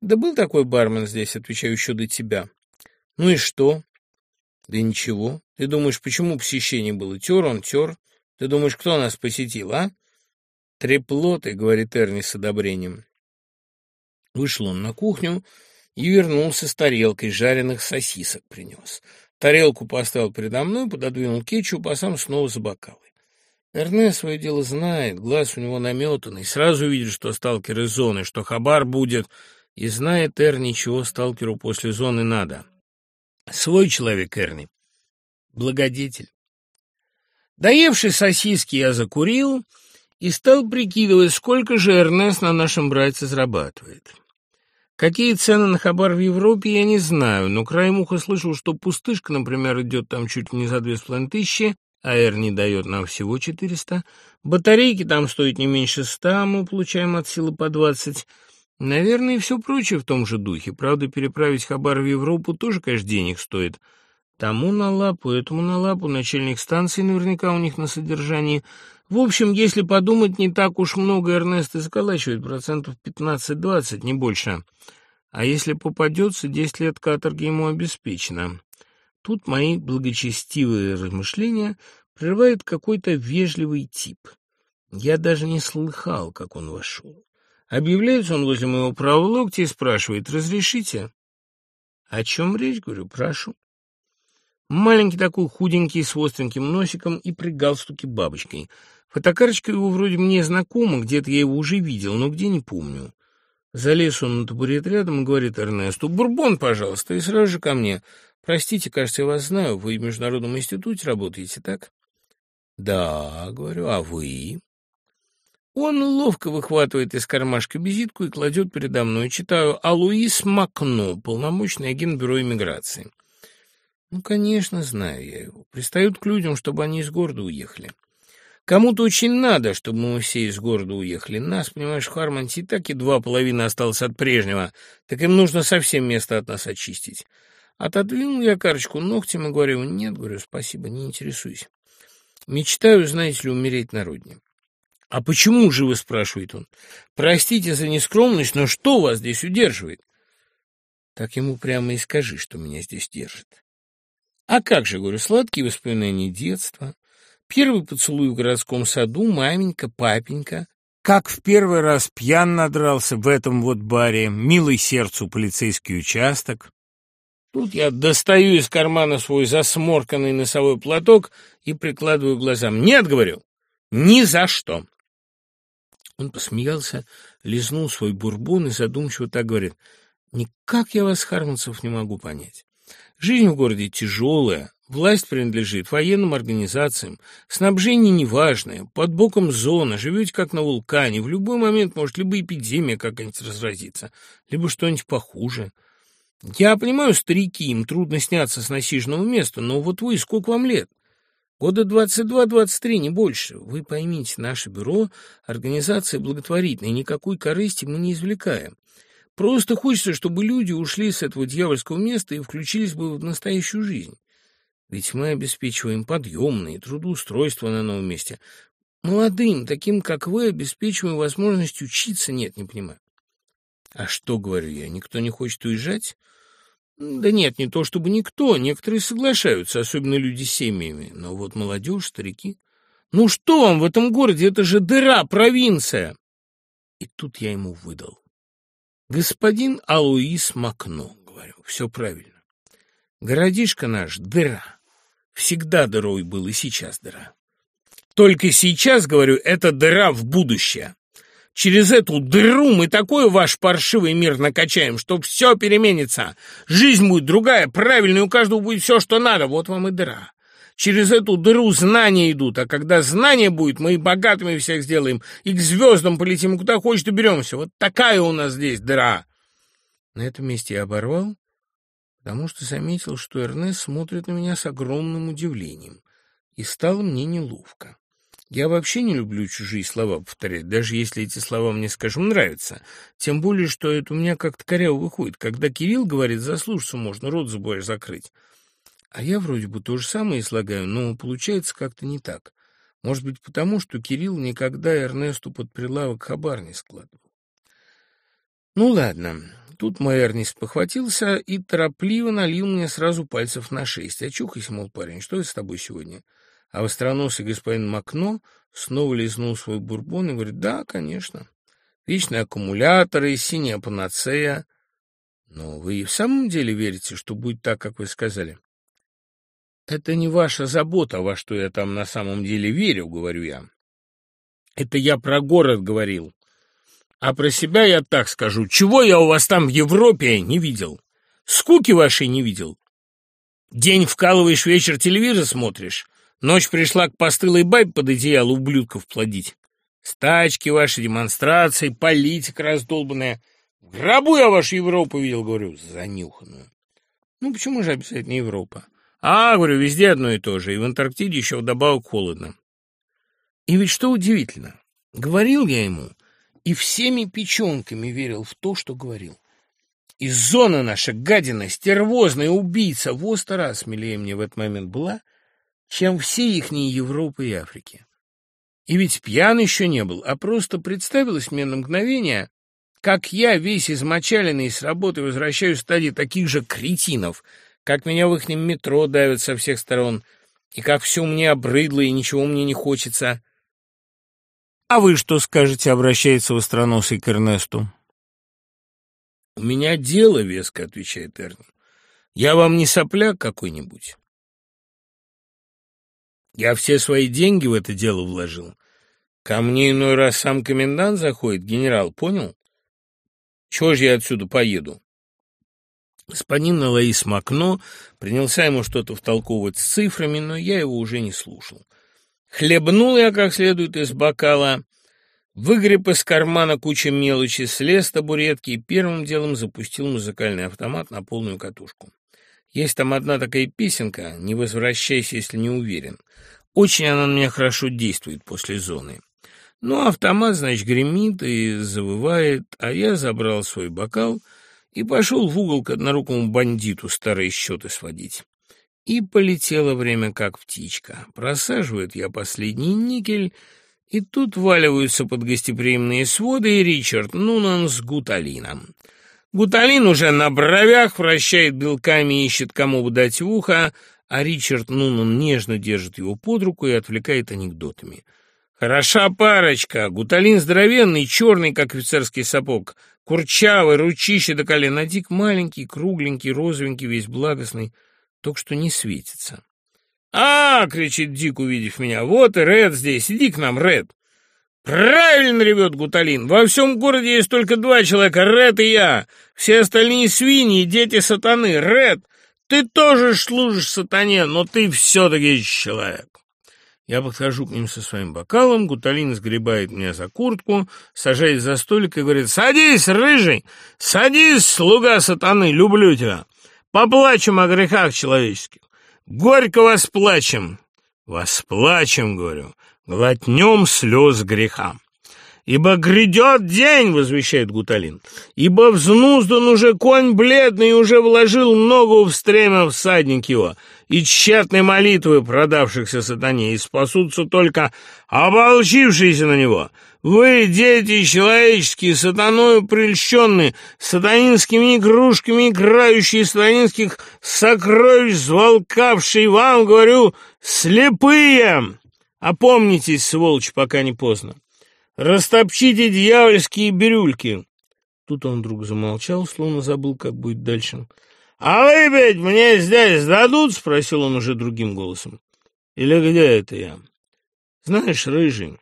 Да был такой бармен здесь, отвечаю, еще до тебя. Ну и что? Да ничего. Ты думаешь, почему посещение было? Тер он, тер. Ты думаешь, кто нас посетил, а? Треплоты, говорит Эрни с одобрением. Вышел он на кухню и вернулся с тарелкой жареных сосисок принес. Тарелку поставил передо мной, пододвинул кетчуп, а сам снова за бокалы. Эрне свое дело знает, глаз у него наметанный, сразу видит, что сталкер из зоны, что хабар будет, и знает Эр, ничего сталкеру после зоны надо. Свой человек Эрни, благодетель. Доевший сосиски, я закурил и стал прикидывать, сколько же Эрнест на нашем братце зарабатывает. Какие цены на хабар в Европе, я не знаю, но краем уха слышал, что пустышка, например, идет там чуть ли не за две с половиной тысячи, а Эр не дает нам всего четыреста. Батарейки там стоят не меньше ста, мы получаем от силы по двадцать. Наверное, и все прочее в том же духе. Правда, переправить хабар в Европу тоже, конечно, денег стоит. Тому на лапу, этому на лапу, начальник станции наверняка у них на содержании. В общем, если подумать, не так уж много Эрнест заколачивает, процентов пятнадцать-двадцать, не больше. А если попадется, десять лет каторги ему обеспечено. Тут мои благочестивые размышления прерывает какой-то вежливый тип. Я даже не слыхал, как он вошел. Объявляется он возле моего правого локтя и спрашивает «Разрешите?» «О чем речь?» — говорю «Прошу». Маленький такой, худенький, с остреньким носиком и при галстуке бабочкой. Фотокарточка его вроде мне знакома, где-то я его уже видел, но где не помню. Залез он на табурет рядом и говорит Эрнесту, «Бурбон, пожалуйста», и сразу же ко мне. «Простите, кажется, я вас знаю, вы в Международном институте работаете, так?» «Да», — говорю, «а вы?» Он ловко выхватывает из кармашка визитку и кладет передо мной. Читаю «Алуис Макно, полномочный агент Бюро иммиграции». Ну, конечно, знаю я его. Пристают к людям, чтобы они из города уехали. Кому-то очень надо, чтобы мы все из города уехали. Нас, понимаешь, в Хармонте и так едва половина осталась от прежнего, так им нужно совсем место от нас очистить. Отодвинул я карточку ногтем и говорю, нет, говорю, спасибо, не интересуюсь. Мечтаю, знаете ли, умереть на родине. «А почему же вы?» — спрашивает он. «Простите за нескромность, но что вас здесь удерживает?» Так ему прямо и скажи, что меня здесь держит. А как же, говорю, сладкие воспоминания детства, Первый поцелуй в городском саду, маменька, папенька. Как в первый раз пьян надрался в этом вот баре, милый сердцу полицейский участок. Тут я достаю из кармана свой засморканный носовой платок и прикладываю глазам. «Нет, — говорю, — ни за что!» Он посмеялся, лизнул свой бурбон и задумчиво так говорит. «Никак я вас, Хармонцев, не могу понять. Жизнь в городе тяжелая, Власть принадлежит военным организациям, снабжение неважное, под боком зона, живете как на вулкане, в любой момент может либо эпидемия какая-нибудь разразиться, либо что-нибудь похуже. Я понимаю, старики, им трудно сняться с насиженного места, но вот вы, сколько вам лет? Года 22-23, не больше. Вы поймите, наше бюро — организация благотворительная, никакой корысти мы не извлекаем. Просто хочется, чтобы люди ушли с этого дьявольского места и включились бы в настоящую жизнь. Ведь мы обеспечиваем подъемные, трудоустройство на новом месте. Молодым, таким как вы, обеспечиваем возможность учиться, нет, не понимаю. А что, говорю я, никто не хочет уезжать? Да нет, не то чтобы никто, некоторые соглашаются, особенно люди с семьями. Но вот молодежь, старики... Ну что вам в этом городе, это же дыра, провинция! И тут я ему выдал. Господин Алуис Макно, говорю, все правильно. Городишко наш — дыра. Всегда дырой был и сейчас дыра. Только сейчас, говорю, это дыра в будущее. Через эту дыру мы такой ваш паршивый мир накачаем, что все переменится. Жизнь будет другая, правильная, у каждого будет все, что надо. Вот вам и дыра. Через эту дыру знания идут, а когда знания будет, мы и богатыми всех сделаем, и к звездам полетим, куда хочешь доберемся. Вот такая у нас здесь дыра. На этом месте я оборвал потому что заметил, что Эрнест смотрит на меня с огромным удивлением, и стало мне неловко. Я вообще не люблю чужие слова повторять, даже если эти слова мне, скажем, нравятся. Тем более, что это у меня как-то коряво выходит. Когда Кирилл говорит, заслушаться можно, рот забываешь закрыть. А я вроде бы то же самое излагаю, но получается как-то не так. Может быть, потому что Кирилл никогда Эрнесту под прилавок хабар не складывал. Ну ладно, тут мой Эрнест похватился и торопливо налил мне сразу пальцев на шесть. Очухайся, мол, парень, что это с тобой сегодня? А востроносый господин Макно снова лизнул свой бурбон и говорит, да, конечно. Вечные аккумуляторы, синяя панацея. Но вы и в самом деле верите, что будет так, как вы сказали? Это не ваша забота, во что я там на самом деле верю, говорю я. Это я про город говорил. А про себя я так скажу. Чего я у вас там в Европе не видел? Скуки вашей не видел. День вкалываешь, вечер телевизор смотришь. Ночь пришла к постылой бабе под одеяло ублюдков плодить. Стачки ваши, демонстрации, политика раздолбанная. В гробу я вашу Европу видел, говорю, занюханную. Ну, почему же обязательно Европа? А, говорю, везде одно и то же, и в Антарктиде еще вдобавок холодно. И ведь что удивительно, говорил я ему, и всеми печенками верил в то, что говорил. И зона наша, гадина, стервозная убийца, в сто раз смелее мне в этот момент была, чем все ихние Европы и Африки. И ведь пьян еще не был, а просто представилось мне на мгновение, как я, весь измочаленный с работы, возвращаюсь в стадии таких же кретинов — как меня в ихнем метро давят со всех сторон, и как все мне обрыдло, и ничего мне не хочется. — А вы что скажете, — обращается востроносый к Эрнесту. — У меня дело, — веско отвечает Эрни. — Я вам не сопляк какой-нибудь. Я все свои деньги в это дело вложил. Ко мне иной раз сам комендант заходит, генерал, понял? Чего же я отсюда поеду? Господин Налаис Макно принялся ему что-то втолковывать с цифрами, но я его уже не слушал. Хлебнул я как следует из бокала, выгреб из кармана кучу мелочи, слез табуретки и первым делом запустил музыкальный автомат на полную катушку. Есть там одна такая песенка «Не возвращайся, если не уверен». Очень она на меня хорошо действует после зоны. Ну, автомат, значит, гремит и завывает, а я забрал свой бокал — и пошел в угол к однорукому бандиту старые счеты сводить. И полетело время как птичка. Просаживает я последний никель, и тут валиваются под гостеприимные своды и Ричард Нунан с Гуталином. Гуталин уже на бровях вращает белками и ищет, кому бы дать в ухо, а Ричард Нунан нежно держит его под руку и отвлекает анекдотами. Хороша парочка. Гуталин здоровенный, черный, как офицерский сапог. Курчавый, ручище до колена. Дик маленький, кругленький, розовенький, весь благостный. Только что не светится. «А!» — кричит Дик, увидев меня. «Вот и Ред здесь. Иди к нам, Ред!» «Правильно!» — ревет Гуталин. «Во всем городе есть только два человека — Ред и я. Все остальные свиньи, дети сатаны. Ред, ты тоже служишь сатане, но ты все-таки человек!» Я подхожу к ним со своим бокалом, Гуталин сгребает меня за куртку, сажает за столик и говорит, «Садись, рыжий! Садись, слуга сатаны, люблю тебя! Поплачем о грехах человеческих! Горько восплачем!» «Восплачем, — говорю, — глотнем слез греха!» «Ибо грядет день, — возвещает Гуталин, — ибо взнуздан уже конь бледный уже вложил ногу в стремя всадник его» и тщетной молитвы продавшихся сатане, и спасутся только оболчившиеся на него. Вы, дети человеческие, сатаною прельщенные, сатанинскими игрушками играющие, сатанинских сокровищ зволкавшие, вам, говорю, слепые! Опомнитесь, сволочь, пока не поздно. Растопчите дьявольские бирюльки. Тут он вдруг замолчал, словно забыл, как будет дальше. «А выпить мне здесь дадут?» — спросил он уже другим голосом. «Или где это я?» «Знаешь, рыжий,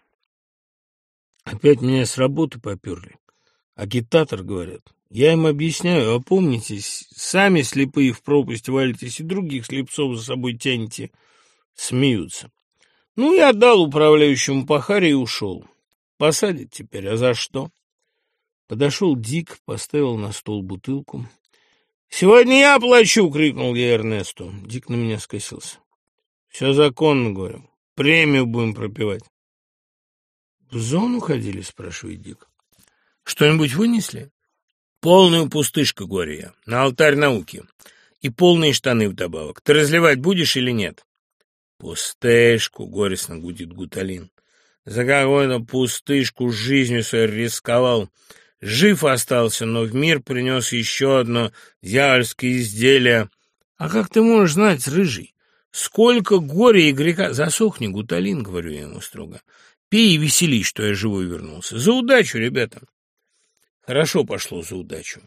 опять меня с работы поперли. Агитатор, говорят. Я им объясняю, опомнитесь, сами слепые в пропасть валитесь и других слепцов за собой тянете. Смеются. Ну, я отдал управляющему Пахаре и ушел. Посадят теперь, а за что?» Подошел Дик, поставил на стол бутылку. «Сегодня я плачу!» — крикнул я Эрнесту. Дик на меня скосился. «Все законно, — говорю. Премию будем пропивать». «В зону ходили?» — спрашивает Дик. «Что-нибудь вынесли?» «Полную пустышку, — говорю я, — на алтарь науки. И полные штаны вдобавок. Ты разливать будешь или нет? Пустышку, горестно гудит Гуталин. За какую-то пустышку жизнью своей рисковал. Жив остался, но в мир принес еще одно дьявольское изделие. А как ты можешь знать, рыжий? Сколько горя и греха... Засохни, Гуталин, говорю я ему строго. Пей и веселись, что я живой вернулся. За удачу, ребята. Хорошо пошло за удачу.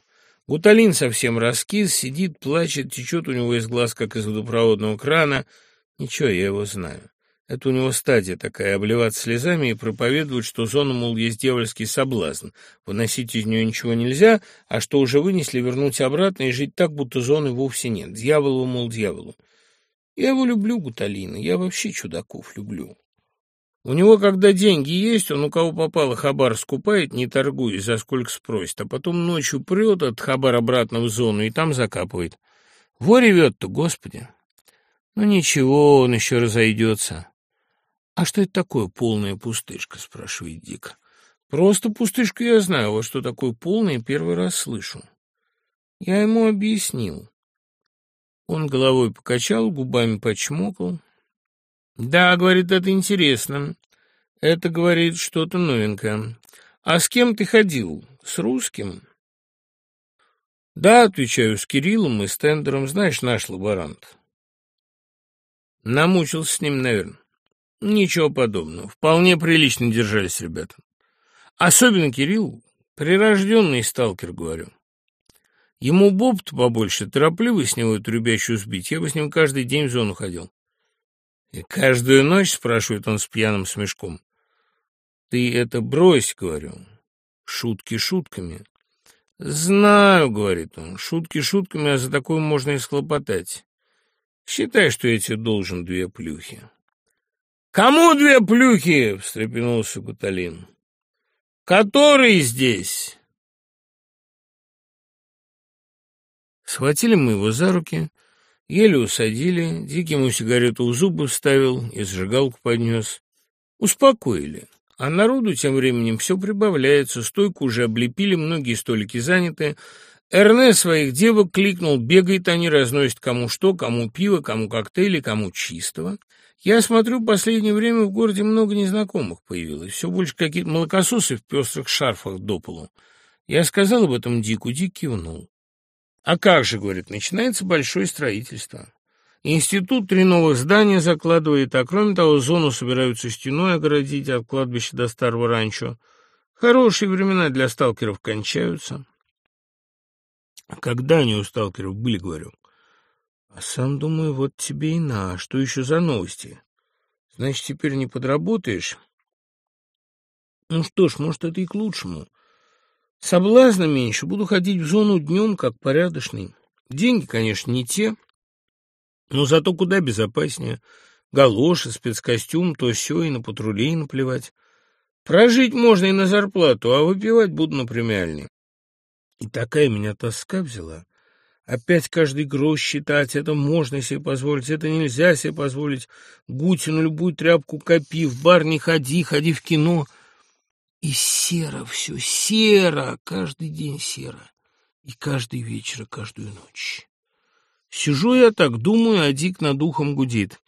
Гуталин совсем раскис, сидит, плачет, течет у него из глаз, как из водопроводного крана. Ничего, я его знаю. Это у него стадия такая, обливаться слезами и проповедовать, что зона, мол, есть дьявольский соблазн. Выносить из нее ничего нельзя, а что уже вынесли, вернуть обратно и жить так, будто зоны вовсе нет. Дьяволу, мол, дьяволу. Я его люблю, Гуталина, я вообще чудаков люблю. У него, когда деньги есть, он у кого попало хабар скупает, не торгуясь, за сколько спросит, а потом ночью прет от хабар обратно в зону и там закапывает. Во ревет-то, господи! Ну ничего, он еще разойдется. «А что это такое полная пустышка?» — спрашивает Дик. «Просто пустышка я знаю, вот что такое полная, первый раз слышу». Я ему объяснил. Он головой покачал, губами почмокал. «Да, — говорит, — это интересно. Это, — говорит, — что-то новенькое. А с кем ты ходил? С русским?» «Да, — отвечаю, — с Кириллом и с Тендером, знаешь, наш лаборант». Намучился с ним, наверное. Ничего подобного. Вполне прилично держались ребята. Особенно Кирилл, прирожденный сталкер, говорю. Ему боб-то побольше, торопливый с него эту ребящую сбить. Я бы с ним каждый день в зону ходил. И каждую ночь, спрашивает он с пьяным смешком. Ты это брось, говорю. Шутки шутками. Знаю, говорит он, шутки шутками, а за такое можно и схлопотать. Считай, что я тебе должен две плюхи. «Кому две плюхи?» — встрепенулся Гуталин. «Который здесь?» Схватили мы его за руки, еле усадили, Дик ему сигарету в зубы вставил и зажигалку поднес. Успокоили. А народу тем временем все прибавляется, стойку уже облепили, многие столики заняты. Эрне своих девок кликнул, бегает они, разносят кому что, кому пиво, кому коктейли, кому чистого. Я смотрю, в последнее время в городе много незнакомых появилось. Все больше какие-то молокососы в пестрых шарфах до полу. Я сказал об этом Дику, Дик кивнул. А как же, говорит, начинается большое строительство. Институт три новых здания закладывает, а кроме того, зону собираются стеной огородить от кладбища до старого ранчо. Хорошие времена для сталкеров кончаются. А когда они у сталкеров были, говорю? А сам думаю, вот тебе и на. Что еще за новости? Значит, теперь не подработаешь? Ну что ж, может, это и к лучшему. Соблазна меньше. Буду ходить в зону днем, как порядочный. Деньги, конечно, не те, но зато куда безопаснее. Галоши, спецкостюм, то все и на патрулей наплевать. Прожить можно и на зарплату, а выпивать буду на премиальне. И такая меня тоска взяла. Опять каждый грош считать, это можно себе позволить, это нельзя себе позволить. Гутину любую тряпку копи, в бар не ходи, ходи в кино. И серо все, серо, каждый день серо. И каждый вечер, и каждую ночь. Сижу я так, думаю, а Дик над ухом гудит.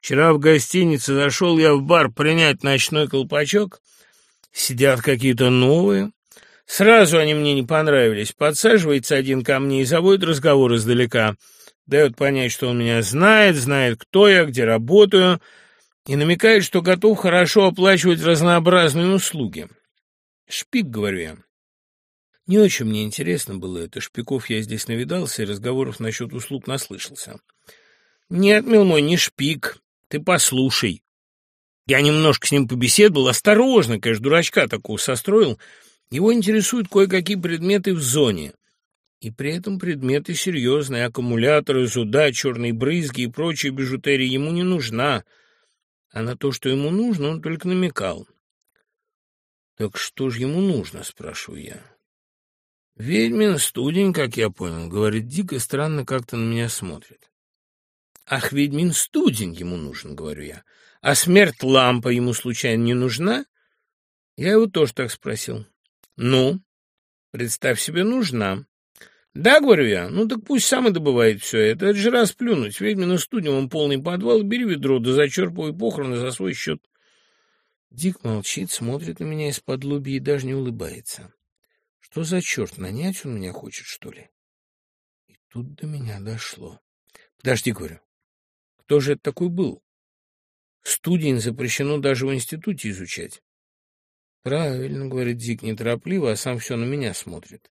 Вчера в гостинице зашел я в бар принять ночной колпачок. Сидят какие-то новые, Сразу они мне не понравились. Подсаживается один ко мне и заводит разговор издалека. Дает понять, что он меня знает, знает, кто я, где работаю, и намекает, что готов хорошо оплачивать разнообразные услуги. «Шпик», — говорю я. Не очень мне интересно было это. Шпиков я здесь навидался, и разговоров насчет услуг наслышался. «Нет, мил мой, не шпик. Ты послушай». Я немножко с ним побеседовал, осторожно, конечно, дурачка такого состроил, — его интересуют кое-какие предметы в зоне. И при этом предметы серьезные, аккумуляторы, зуда, черные брызги и прочая бижутерия ему не нужна. А на то, что ему нужно, он только намекал. «Так что же ему нужно?» — спрашиваю я. «Ведьмин студень, как я понял», — говорит дико, странно как-то на меня смотрит. «Ах, ведьмин студень ему нужен», — говорю я. «А смерть лампа ему случайно не нужна?» Я его тоже так спросил. Ну, представь себе, нужна. Да, говорю я, ну так пусть сам и добывает все это. Это же раз плюнуть. Ведьмина студия, он полный подвал, бери ведро, да зачерпывай похороны за свой счет. Дик молчит, смотрит на меня из-под лоби и даже не улыбается. Что за черт, нанять он меня хочет, что ли? И тут до меня дошло. Подожди, говорю, кто же это такой был? Студень запрещено даже в институте изучать. Правильно, говорит Дик неторопливо, а сам все на меня смотрит.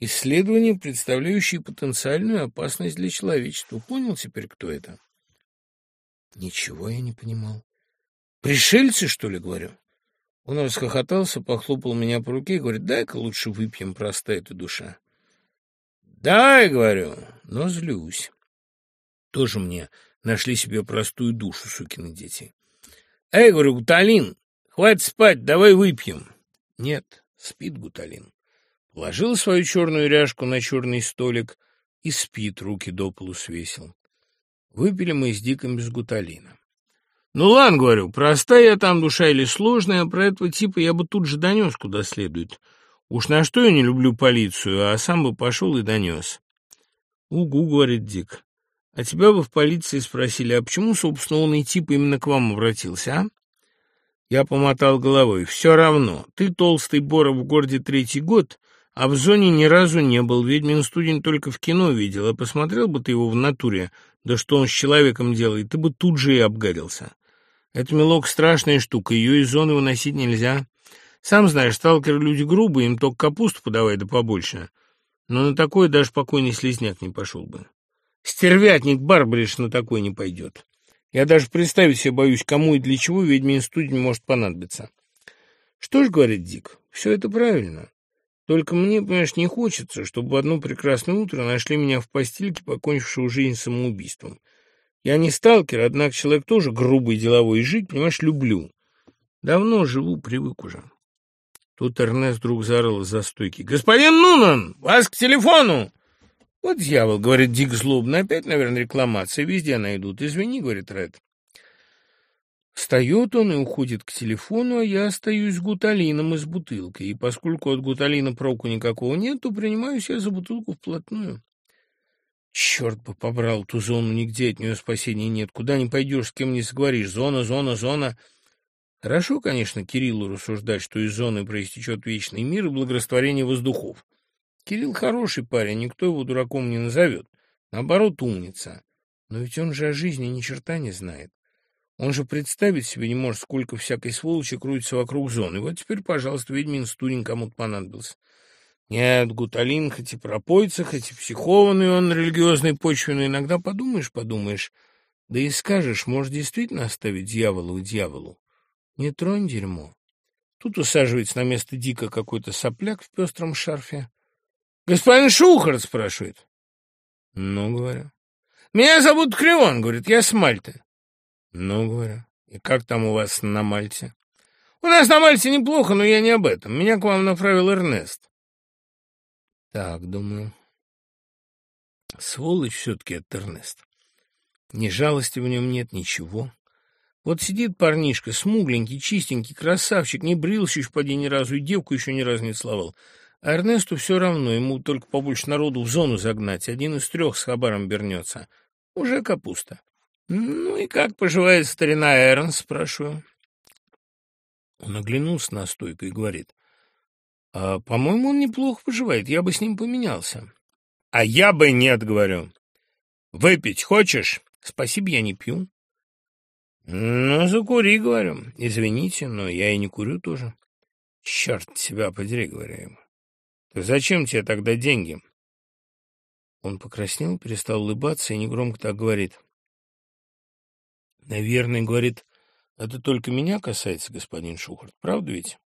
Исследование, представляющее потенциальную опасность для человечества. Понял теперь, кто это? Ничего я не понимал. Пришельцы, что ли, говорю? Он расхохотался, похлопал меня по руке и говорит, дай-ка лучше выпьем, простая ты душа. Дай, говорю, но злюсь. Тоже мне нашли себе простую душу, сукины дети. Эй, говорю, Гуталин, хватит спать, давай выпьем. Нет, спит Гуталин. Положил свою черную ряжку на черный столик и спит, руки до полу свесил. Выпили мы с Диком без Гуталина. Ну ладно, говорю, простая там душа или сложная, про этого типа я бы тут же донес куда следует. Уж на что я не люблю полицию, а сам бы пошел и донес. Угу, говорит Дик. А тебя бы в полиции спросили, а почему, собственно, он и тип именно к вам обратился, а? Я помотал головой. Все равно. Ты толстый Бора в городе третий год, а в зоне ни разу не был. Ведьмин студень только в кино видел. А посмотрел бы ты его в натуре, да что он с человеком делает, ты бы тут же и обгадился. Это, мелок, страшная штука, ее из зоны выносить нельзя. Сам знаешь, сталкеры люди грубые, им только капусту подавай да побольше. Но на такое даже покойный слезняк не пошел бы. Стервятник Барбариш на такой не пойдет. Я даже представить себе боюсь, кому и для чего ведьмин студень может понадобиться. Что ж, говорит Дик, все это правильно. Только мне, понимаешь, не хочется, чтобы одно прекрасное утро нашли меня в постельке, покончившего жизнь самоубийством. Я не сталкер, однако человек тоже грубый, деловой, и жить, понимаешь, люблю. Давно живу, привык уже. Тут Эрнест вдруг заорал из-за стойки. «Господин Нунан, вас к телефону!» «Вот дьявол», — говорит Дик злобно, — «опять, наверное, рекламация, везде найдут. Извини», — говорит Ред. Встает он и уходит к телефону, а я остаюсь с гуталином и с бутылкой. И поскольку от гуталина проку никакого нет, то принимаюсь я за бутылку вплотную. Черт бы побрал ту зону, нигде от нее спасения нет. Куда не пойдешь, с кем не сговоришь. Зона, зона, зона. Хорошо, конечно, Кириллу рассуждать, что из зоны проистечет вечный мир и благорастворение воздухов. Кирилл хороший парень, никто его дураком не назовет. Наоборот, умница. Но ведь он же о жизни ни черта не знает. Он же представить себе не может, сколько всякой сволочи крутится вокруг зоны. Вот теперь, пожалуйста, ведьмин студень кому-то понадобился. Нет, Гуталин хоть и пропойца, хоть и психованный он религиозной почве, но иногда подумаешь, подумаешь, да и скажешь, может, действительно оставить дьяволу дьяволу. Не тронь дерьмо. Тут усаживается на место дико какой-то сопляк в пестром шарфе. «Господин Шухарт?» — спрашивает. «Ну, говорю». «Меня зовут Крион», — говорит, — «я с Мальты». «Ну, говорю, и как там у вас на Мальте?» «У нас на Мальте неплохо, но я не об этом. Меня к вам направил Эрнест». «Так, думаю, сволочь все-таки этот Эрнест. Ни жалости в нем нет, ничего. Вот сидит парнишка, смугленький, чистенький, красавчик, не брился еще поди ни разу, и девку еще ни разу не целовал. А Эрнесту все равно, ему только побольше народу в зону загнать. Один из трех с хабаром вернется. Уже капуста. Ну и как поживает старина Эрнс, спрашиваю. Он оглянулся на стойку и говорит. А, по-моему, он неплохо поживает, я бы с ним поменялся. А я бы нет, говорю. Выпить хочешь? Спасибо, я не пью. Ну, закури, говорю. Извините, но я и не курю тоже. Черт тебя подери, говорю ему. Зачем тебе тогда деньги? Он покраснел, перестал улыбаться и негромко так говорит. Наверное, говорит, это только меня касается, господин Шухарт, правда ведь?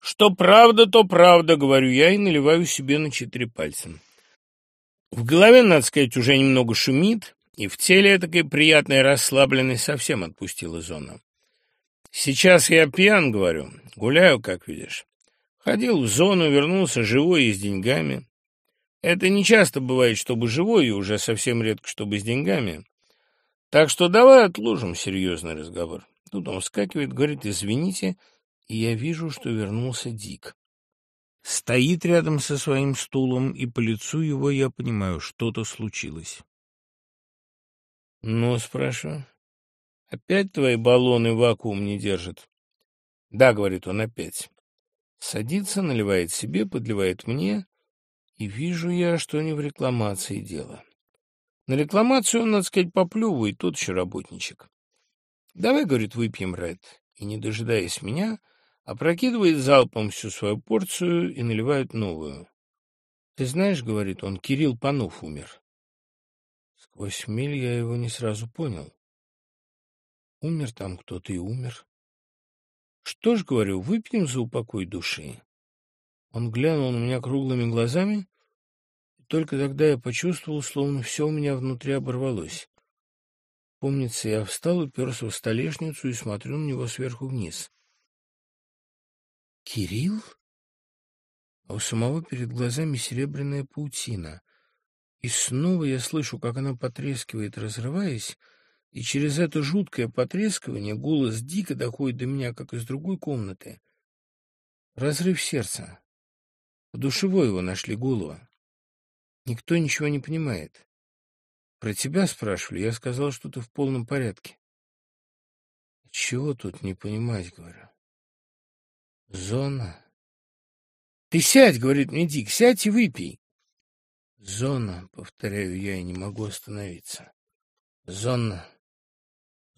Что правда, то правда, говорю я и наливаю себе на четыре пальца. В голове, надо сказать, уже немного шумит, и в теле такая приятная расслабленность совсем отпустила зона. Сейчас я пьян, говорю, гуляю, как видишь. Ходил в зону, вернулся живой и с деньгами. Это не часто бывает, чтобы живой, и уже совсем редко, чтобы с деньгами. Так что давай отложим серьезный разговор. Тут он вскакивает, говорит, извините, и я вижу, что вернулся Дик. стоит рядом со своим стулом, и по лицу его я понимаю, что-то случилось. «Ну, — спрашиваю, — опять твои баллоны вакуум не держат?» «Да, — говорит он, — опять». Садится, наливает себе, подливает мне, и вижу я, что не в рекламации дело. На рекламацию он, надо сказать, поплевывает, тот еще работничек. «Давай, — говорит, — выпьем, Ред». И, не дожидаясь меня, опрокидывает залпом всю свою порцию и наливает новую. «Ты знаешь, — говорит он, — Кирилл Панов умер». Сквозь миль я его не сразу понял. Умер там кто-то и умер. Что ж, говорю, выпьем за упокой души. Он глянул на меня круглыми глазами, и только тогда я почувствовал, словно все у меня внутри оборвалось. Помнится, я встал, уперся в столешницу и смотрю на него сверху вниз. «Кирилл?» А у самого перед глазами серебряная паутина. И снова я слышу, как она потрескивает, разрываясь, и через это жуткое потрескивание голос дико доходит до меня, как из другой комнаты. Разрыв сердца. В душевой его нашли голову. Никто ничего не понимает. Про тебя спрашивали, я сказал, что ты в полном порядке. Чего тут не понимать, говорю. Зона. Ты сядь, говорит мне Дик, сядь и выпей. Зона, повторяю я, и не могу остановиться. Зона.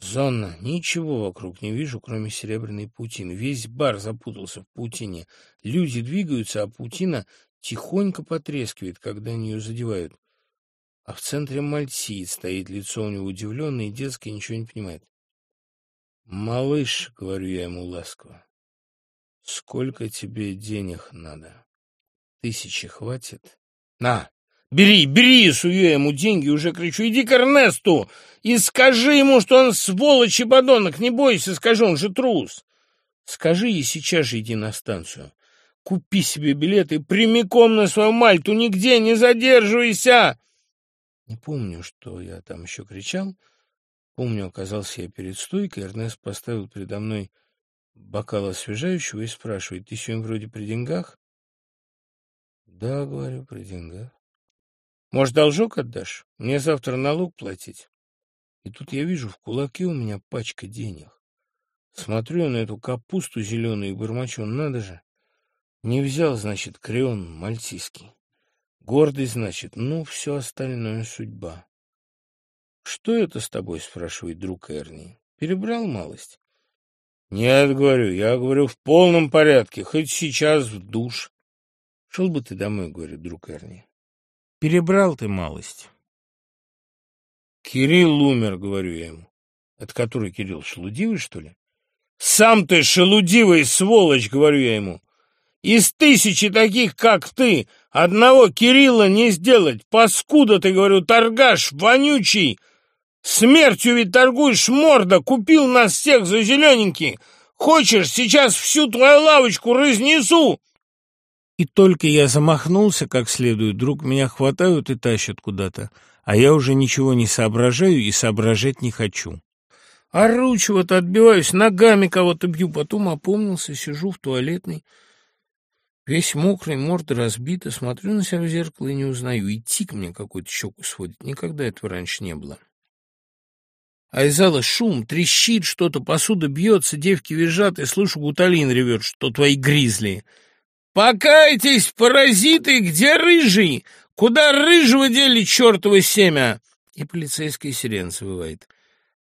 Зона. Ничего вокруг не вижу, кроме серебряной паутины. Весь бар запутался в паутине. Люди двигаются, а паутина тихонько потрескивает, когда они ее задевают. А в центре мальтиец стоит, лицо у него удивленное и детское, ничего не понимает. «Малыш», — говорю я ему ласково, — «сколько тебе денег надо? Тысячи хватит?» «На, бери, бери!» — сую ему деньги, уже кричу. «Иди к Эрнесту и скажи ему, что он сволочь и подонок! Не бойся, скажи, он же трус!» «Скажи и сейчас же иди на станцию. Купи себе билет и прямиком на свою Мальту, нигде не задерживайся!» Не помню, что я там еще кричал. Помню, оказался я перед стойкой, Эрнест поставил передо мной бокал освежающего и спрашивает, ты сегодня вроде при деньгах? Да, говорю, при деньгах. Может, должок отдашь? Мне завтра налог платить. И тут я вижу, в кулаке у меня пачка денег. Смотрю на эту капусту зеленую и бормочу, надо же. Не взял, значит, креон мальтийский. Гордый, значит, ну, все остальное судьба. «Что это с тобой?» — спрашивает друг Эрни. «Перебрал малость?» «Нет, — говорю, — я говорю в полном порядке, хоть сейчас в душ». «Шел бы ты домой, — говорит друг Эрни. Перебрал ты малость». «Кирилл умер, — говорю я ему. Это который Кирилл, шелудивый, что ли?» «Сам ты шелудивый, сволочь!» — говорю я ему. Из тысячи таких, как ты, одного Кирилла не сделать. Паскуда ты, говорю, торгаш, вонючий. Смертью ведь торгуешь, морда, купил нас всех за зелененький. Хочешь, сейчас всю твою лавочку разнесу. И только я замахнулся как следует, вдруг меня хватают и тащат куда-то, а я уже ничего не соображаю и соображать не хочу. Ору чего-то, отбиваюсь, ногами кого-то бью, потом опомнился, сижу в туалетной, Весь мокрый, морда разбита, смотрю на себя в зеркало и не узнаю. И тик мне какой-то щеку сводит. Никогда этого раньше не было. А из зала шум, трещит что-то, посуда бьется, девки визжат, и слышу, Гуталин ревет, что твои гризли. «Покайтесь, паразиты, где рыжий? Куда рыжего дели чертово семя?» И полицейская сирена завывает.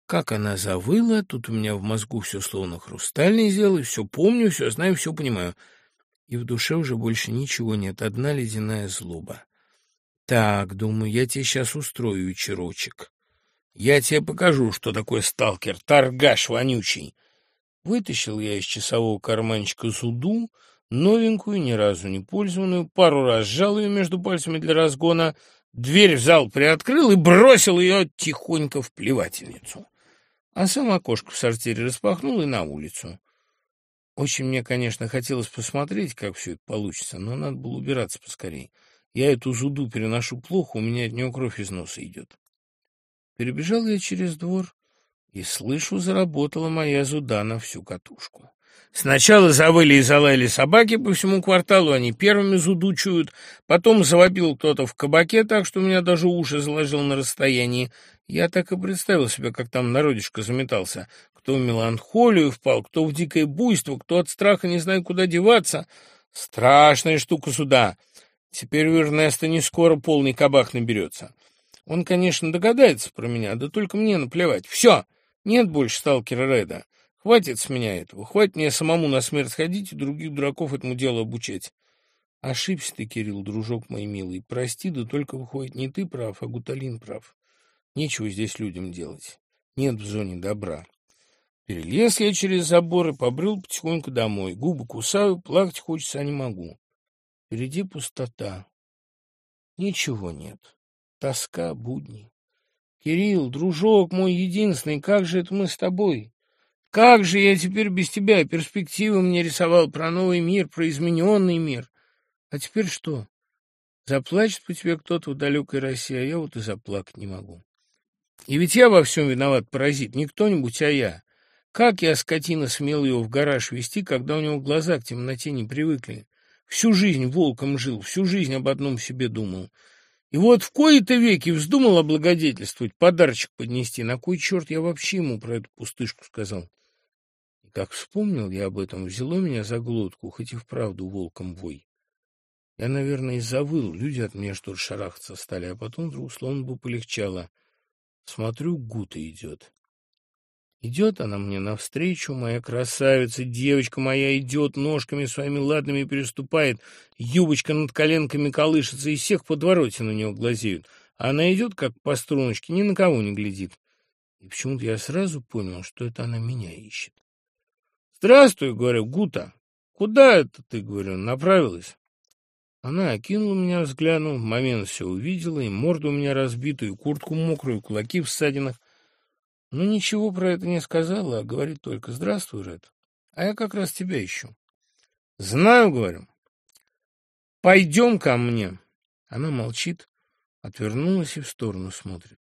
Как она завыла, тут у меня в мозгу все словно хрустальное сделалось, все помню, все знаю, все понимаю и в душе уже больше ничего нет, одна ледяная злоба. Так, думаю, я тебе сейчас устрою вечерочек. Я тебе покажу, что такое сталкер, торгаш вонючий. Вытащил я из часового карманчика зуду, новенькую, ни разу не пользованную, пару раз сжал ее между пальцами для разгона, дверь в зал приоткрыл и бросил ее тихонько в плевательницу. А сам окошко в сортире распахнул и на улицу. Очень мне, конечно, хотелось посмотреть, как все это получится, но надо было убираться поскорей. Я эту зуду переношу плохо, у меня от нее кровь из носа идет. Перебежал я через двор, и, слышу, заработала моя зуда на всю катушку. Сначала завыли и залаяли собаки по всему кварталу, они первыми зудучуют. Потом завопил кто-то в кабаке так, что меня даже уши заложил на расстоянии. Я так и представил себе, как там народишко заметался. Кто в меланхолию впал, кто в дикое буйство, кто от страха не знает, куда деваться. Страшная штука сюда. Теперь у Эрнеста не скоро полный кабак наберется. Он, конечно, догадается про меня, да только мне наплевать. Все, нет больше сталкера Реда. Хватит с меня этого. Хватит мне самому на смерть ходить и других дураков этому делу обучать. Ошибся ты, Кирилл, дружок мой милый. Прости, да только выходит не ты прав, а Гуталин прав. Нечего здесь людям делать. Нет в зоне добра. Перелез я через забор и побрел потихоньку домой. Губы кусаю, плакать хочется, а не могу. Впереди пустота. Ничего нет. Тоска, будни. Кирилл, дружок мой единственный, как же это мы с тобой? Как же я теперь без тебя? Перспективы мне рисовал про новый мир, про измененный мир. А теперь что? Заплачет по тебе кто-то в далекой России, а я вот и заплакать не могу. И ведь я во всем виноват, паразит, не кто-нибудь, а я. Как я, скотина, смел его в гараж вести, когда у него глаза к темноте не привыкли? Всю жизнь волком жил, всю жизнь об одном себе думал. И вот в кои-то веки вздумал облагодетельствовать, подарочек поднести. На кой черт я вообще ему про эту пустышку сказал? Как вспомнил я об этом, взяло меня за глотку, хоть и вправду волком вой. Я, наверное, завыл, люди от меня что-то шарахаться стали, а потом вдруг словно бы полегчало. Смотрю, Гута идет. Идет она мне навстречу, моя красавица, девочка моя идет, ножками своими ладными переступает, юбочка над коленками колышется, и всех подвороте на нее глазеют. Она идет, как по струночке, ни на кого не глядит. И почему-то я сразу понял, что это она меня ищет. «Здравствуй», — говорю, — «Гута, куда это ты, — говорю, — направилась?» Она окинула меня взглядом, в момент все увидела, и морду у меня разбитую, и куртку мокрую, и кулаки в ссадинах. Но ничего про это не сказала, а говорит только «Здравствуй, Ред, а я как раз тебя ищу». «Знаю, — говорю, — пойдем ко мне». Она молчит, отвернулась и в сторону смотрит.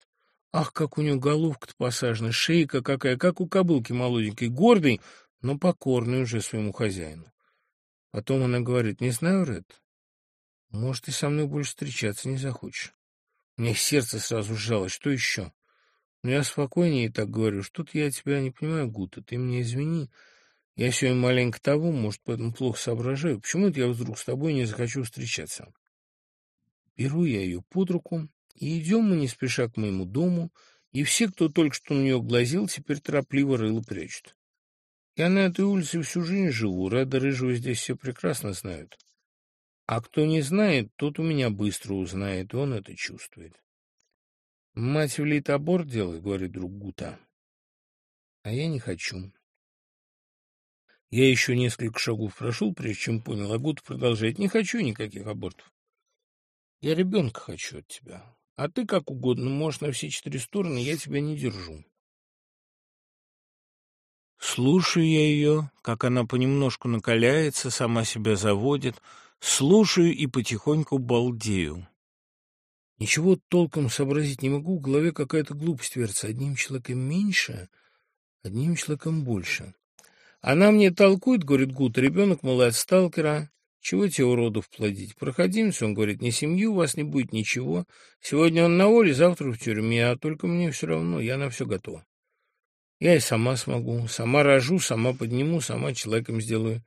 Ах, как у нее головка-то посажена, шейка какая, как у кобылки молоденькой, гордой, но покорный уже своему хозяину. Потом она говорит, не знаю, Ред, может, ты со мной больше встречаться не захочешь. У меня сердце сразу сжалось, что еще? Но я спокойнее так говорю, что-то я тебя не понимаю, Гута, ты меня извини. Я сегодня маленько того, может, поэтому плохо соображаю. Почему это я вдруг с тобой не захочу встречаться? Беру я ее под руку, и идем мы не спеша к моему дому, и все, кто только что на нее глазел, теперь торопливо рыло прячут. Я на этой улице всю жизнь живу, Рада Рыжего здесь все прекрасно знают. А кто не знает, тот у меня быстро узнает, и он это чувствует. «Мать велит аборт делать», — говорит друг Гута. «А я не хочу». Я еще несколько шагов прошел, прежде чем понял, а Гута продолжает. «Не хочу никаких абортов. Я ребенка хочу от тебя. А ты как угодно, можешь на все четыре стороны, я тебя не держу». Слушаю я ее, как она понемножку накаляется, сама себя заводит, слушаю и потихоньку балдею. Ничего толком сообразить не могу, в голове какая-то глупость вертится. Одним человеком меньше, одним человеком больше. Она мне толкует, говорит Гуд, ребенок, мол, от сталкера. Чего тебе, уродов, плодить? Проходимся, он говорит, ни семьи у вас не будет, ничего. Сегодня он на воле, завтра в тюрьме, а только мне все равно, я на все готова. Я и сама смогу, сама рожу, сама подниму, сама человеком сделаю.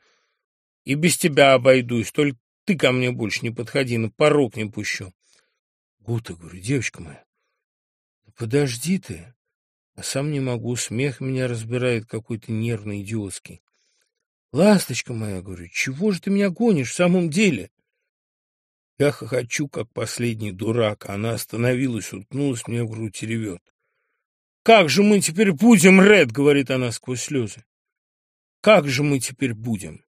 И без тебя обойдусь, только ты ко мне больше не подходи, на порог не пущу. Гута, говорю, девочка моя, подожди ты. А сам не могу, смех меня разбирает какой-то нервный, идиотский. Ласточка моя, говорю, чего же ты меня гонишь в самом деле? Я хохочу, как последний дурак. Она остановилась, уткнулась мне в грудь и ревет. «Как же мы теперь будем, Ред?» — говорит она сквозь слезы. «Как же мы теперь будем?»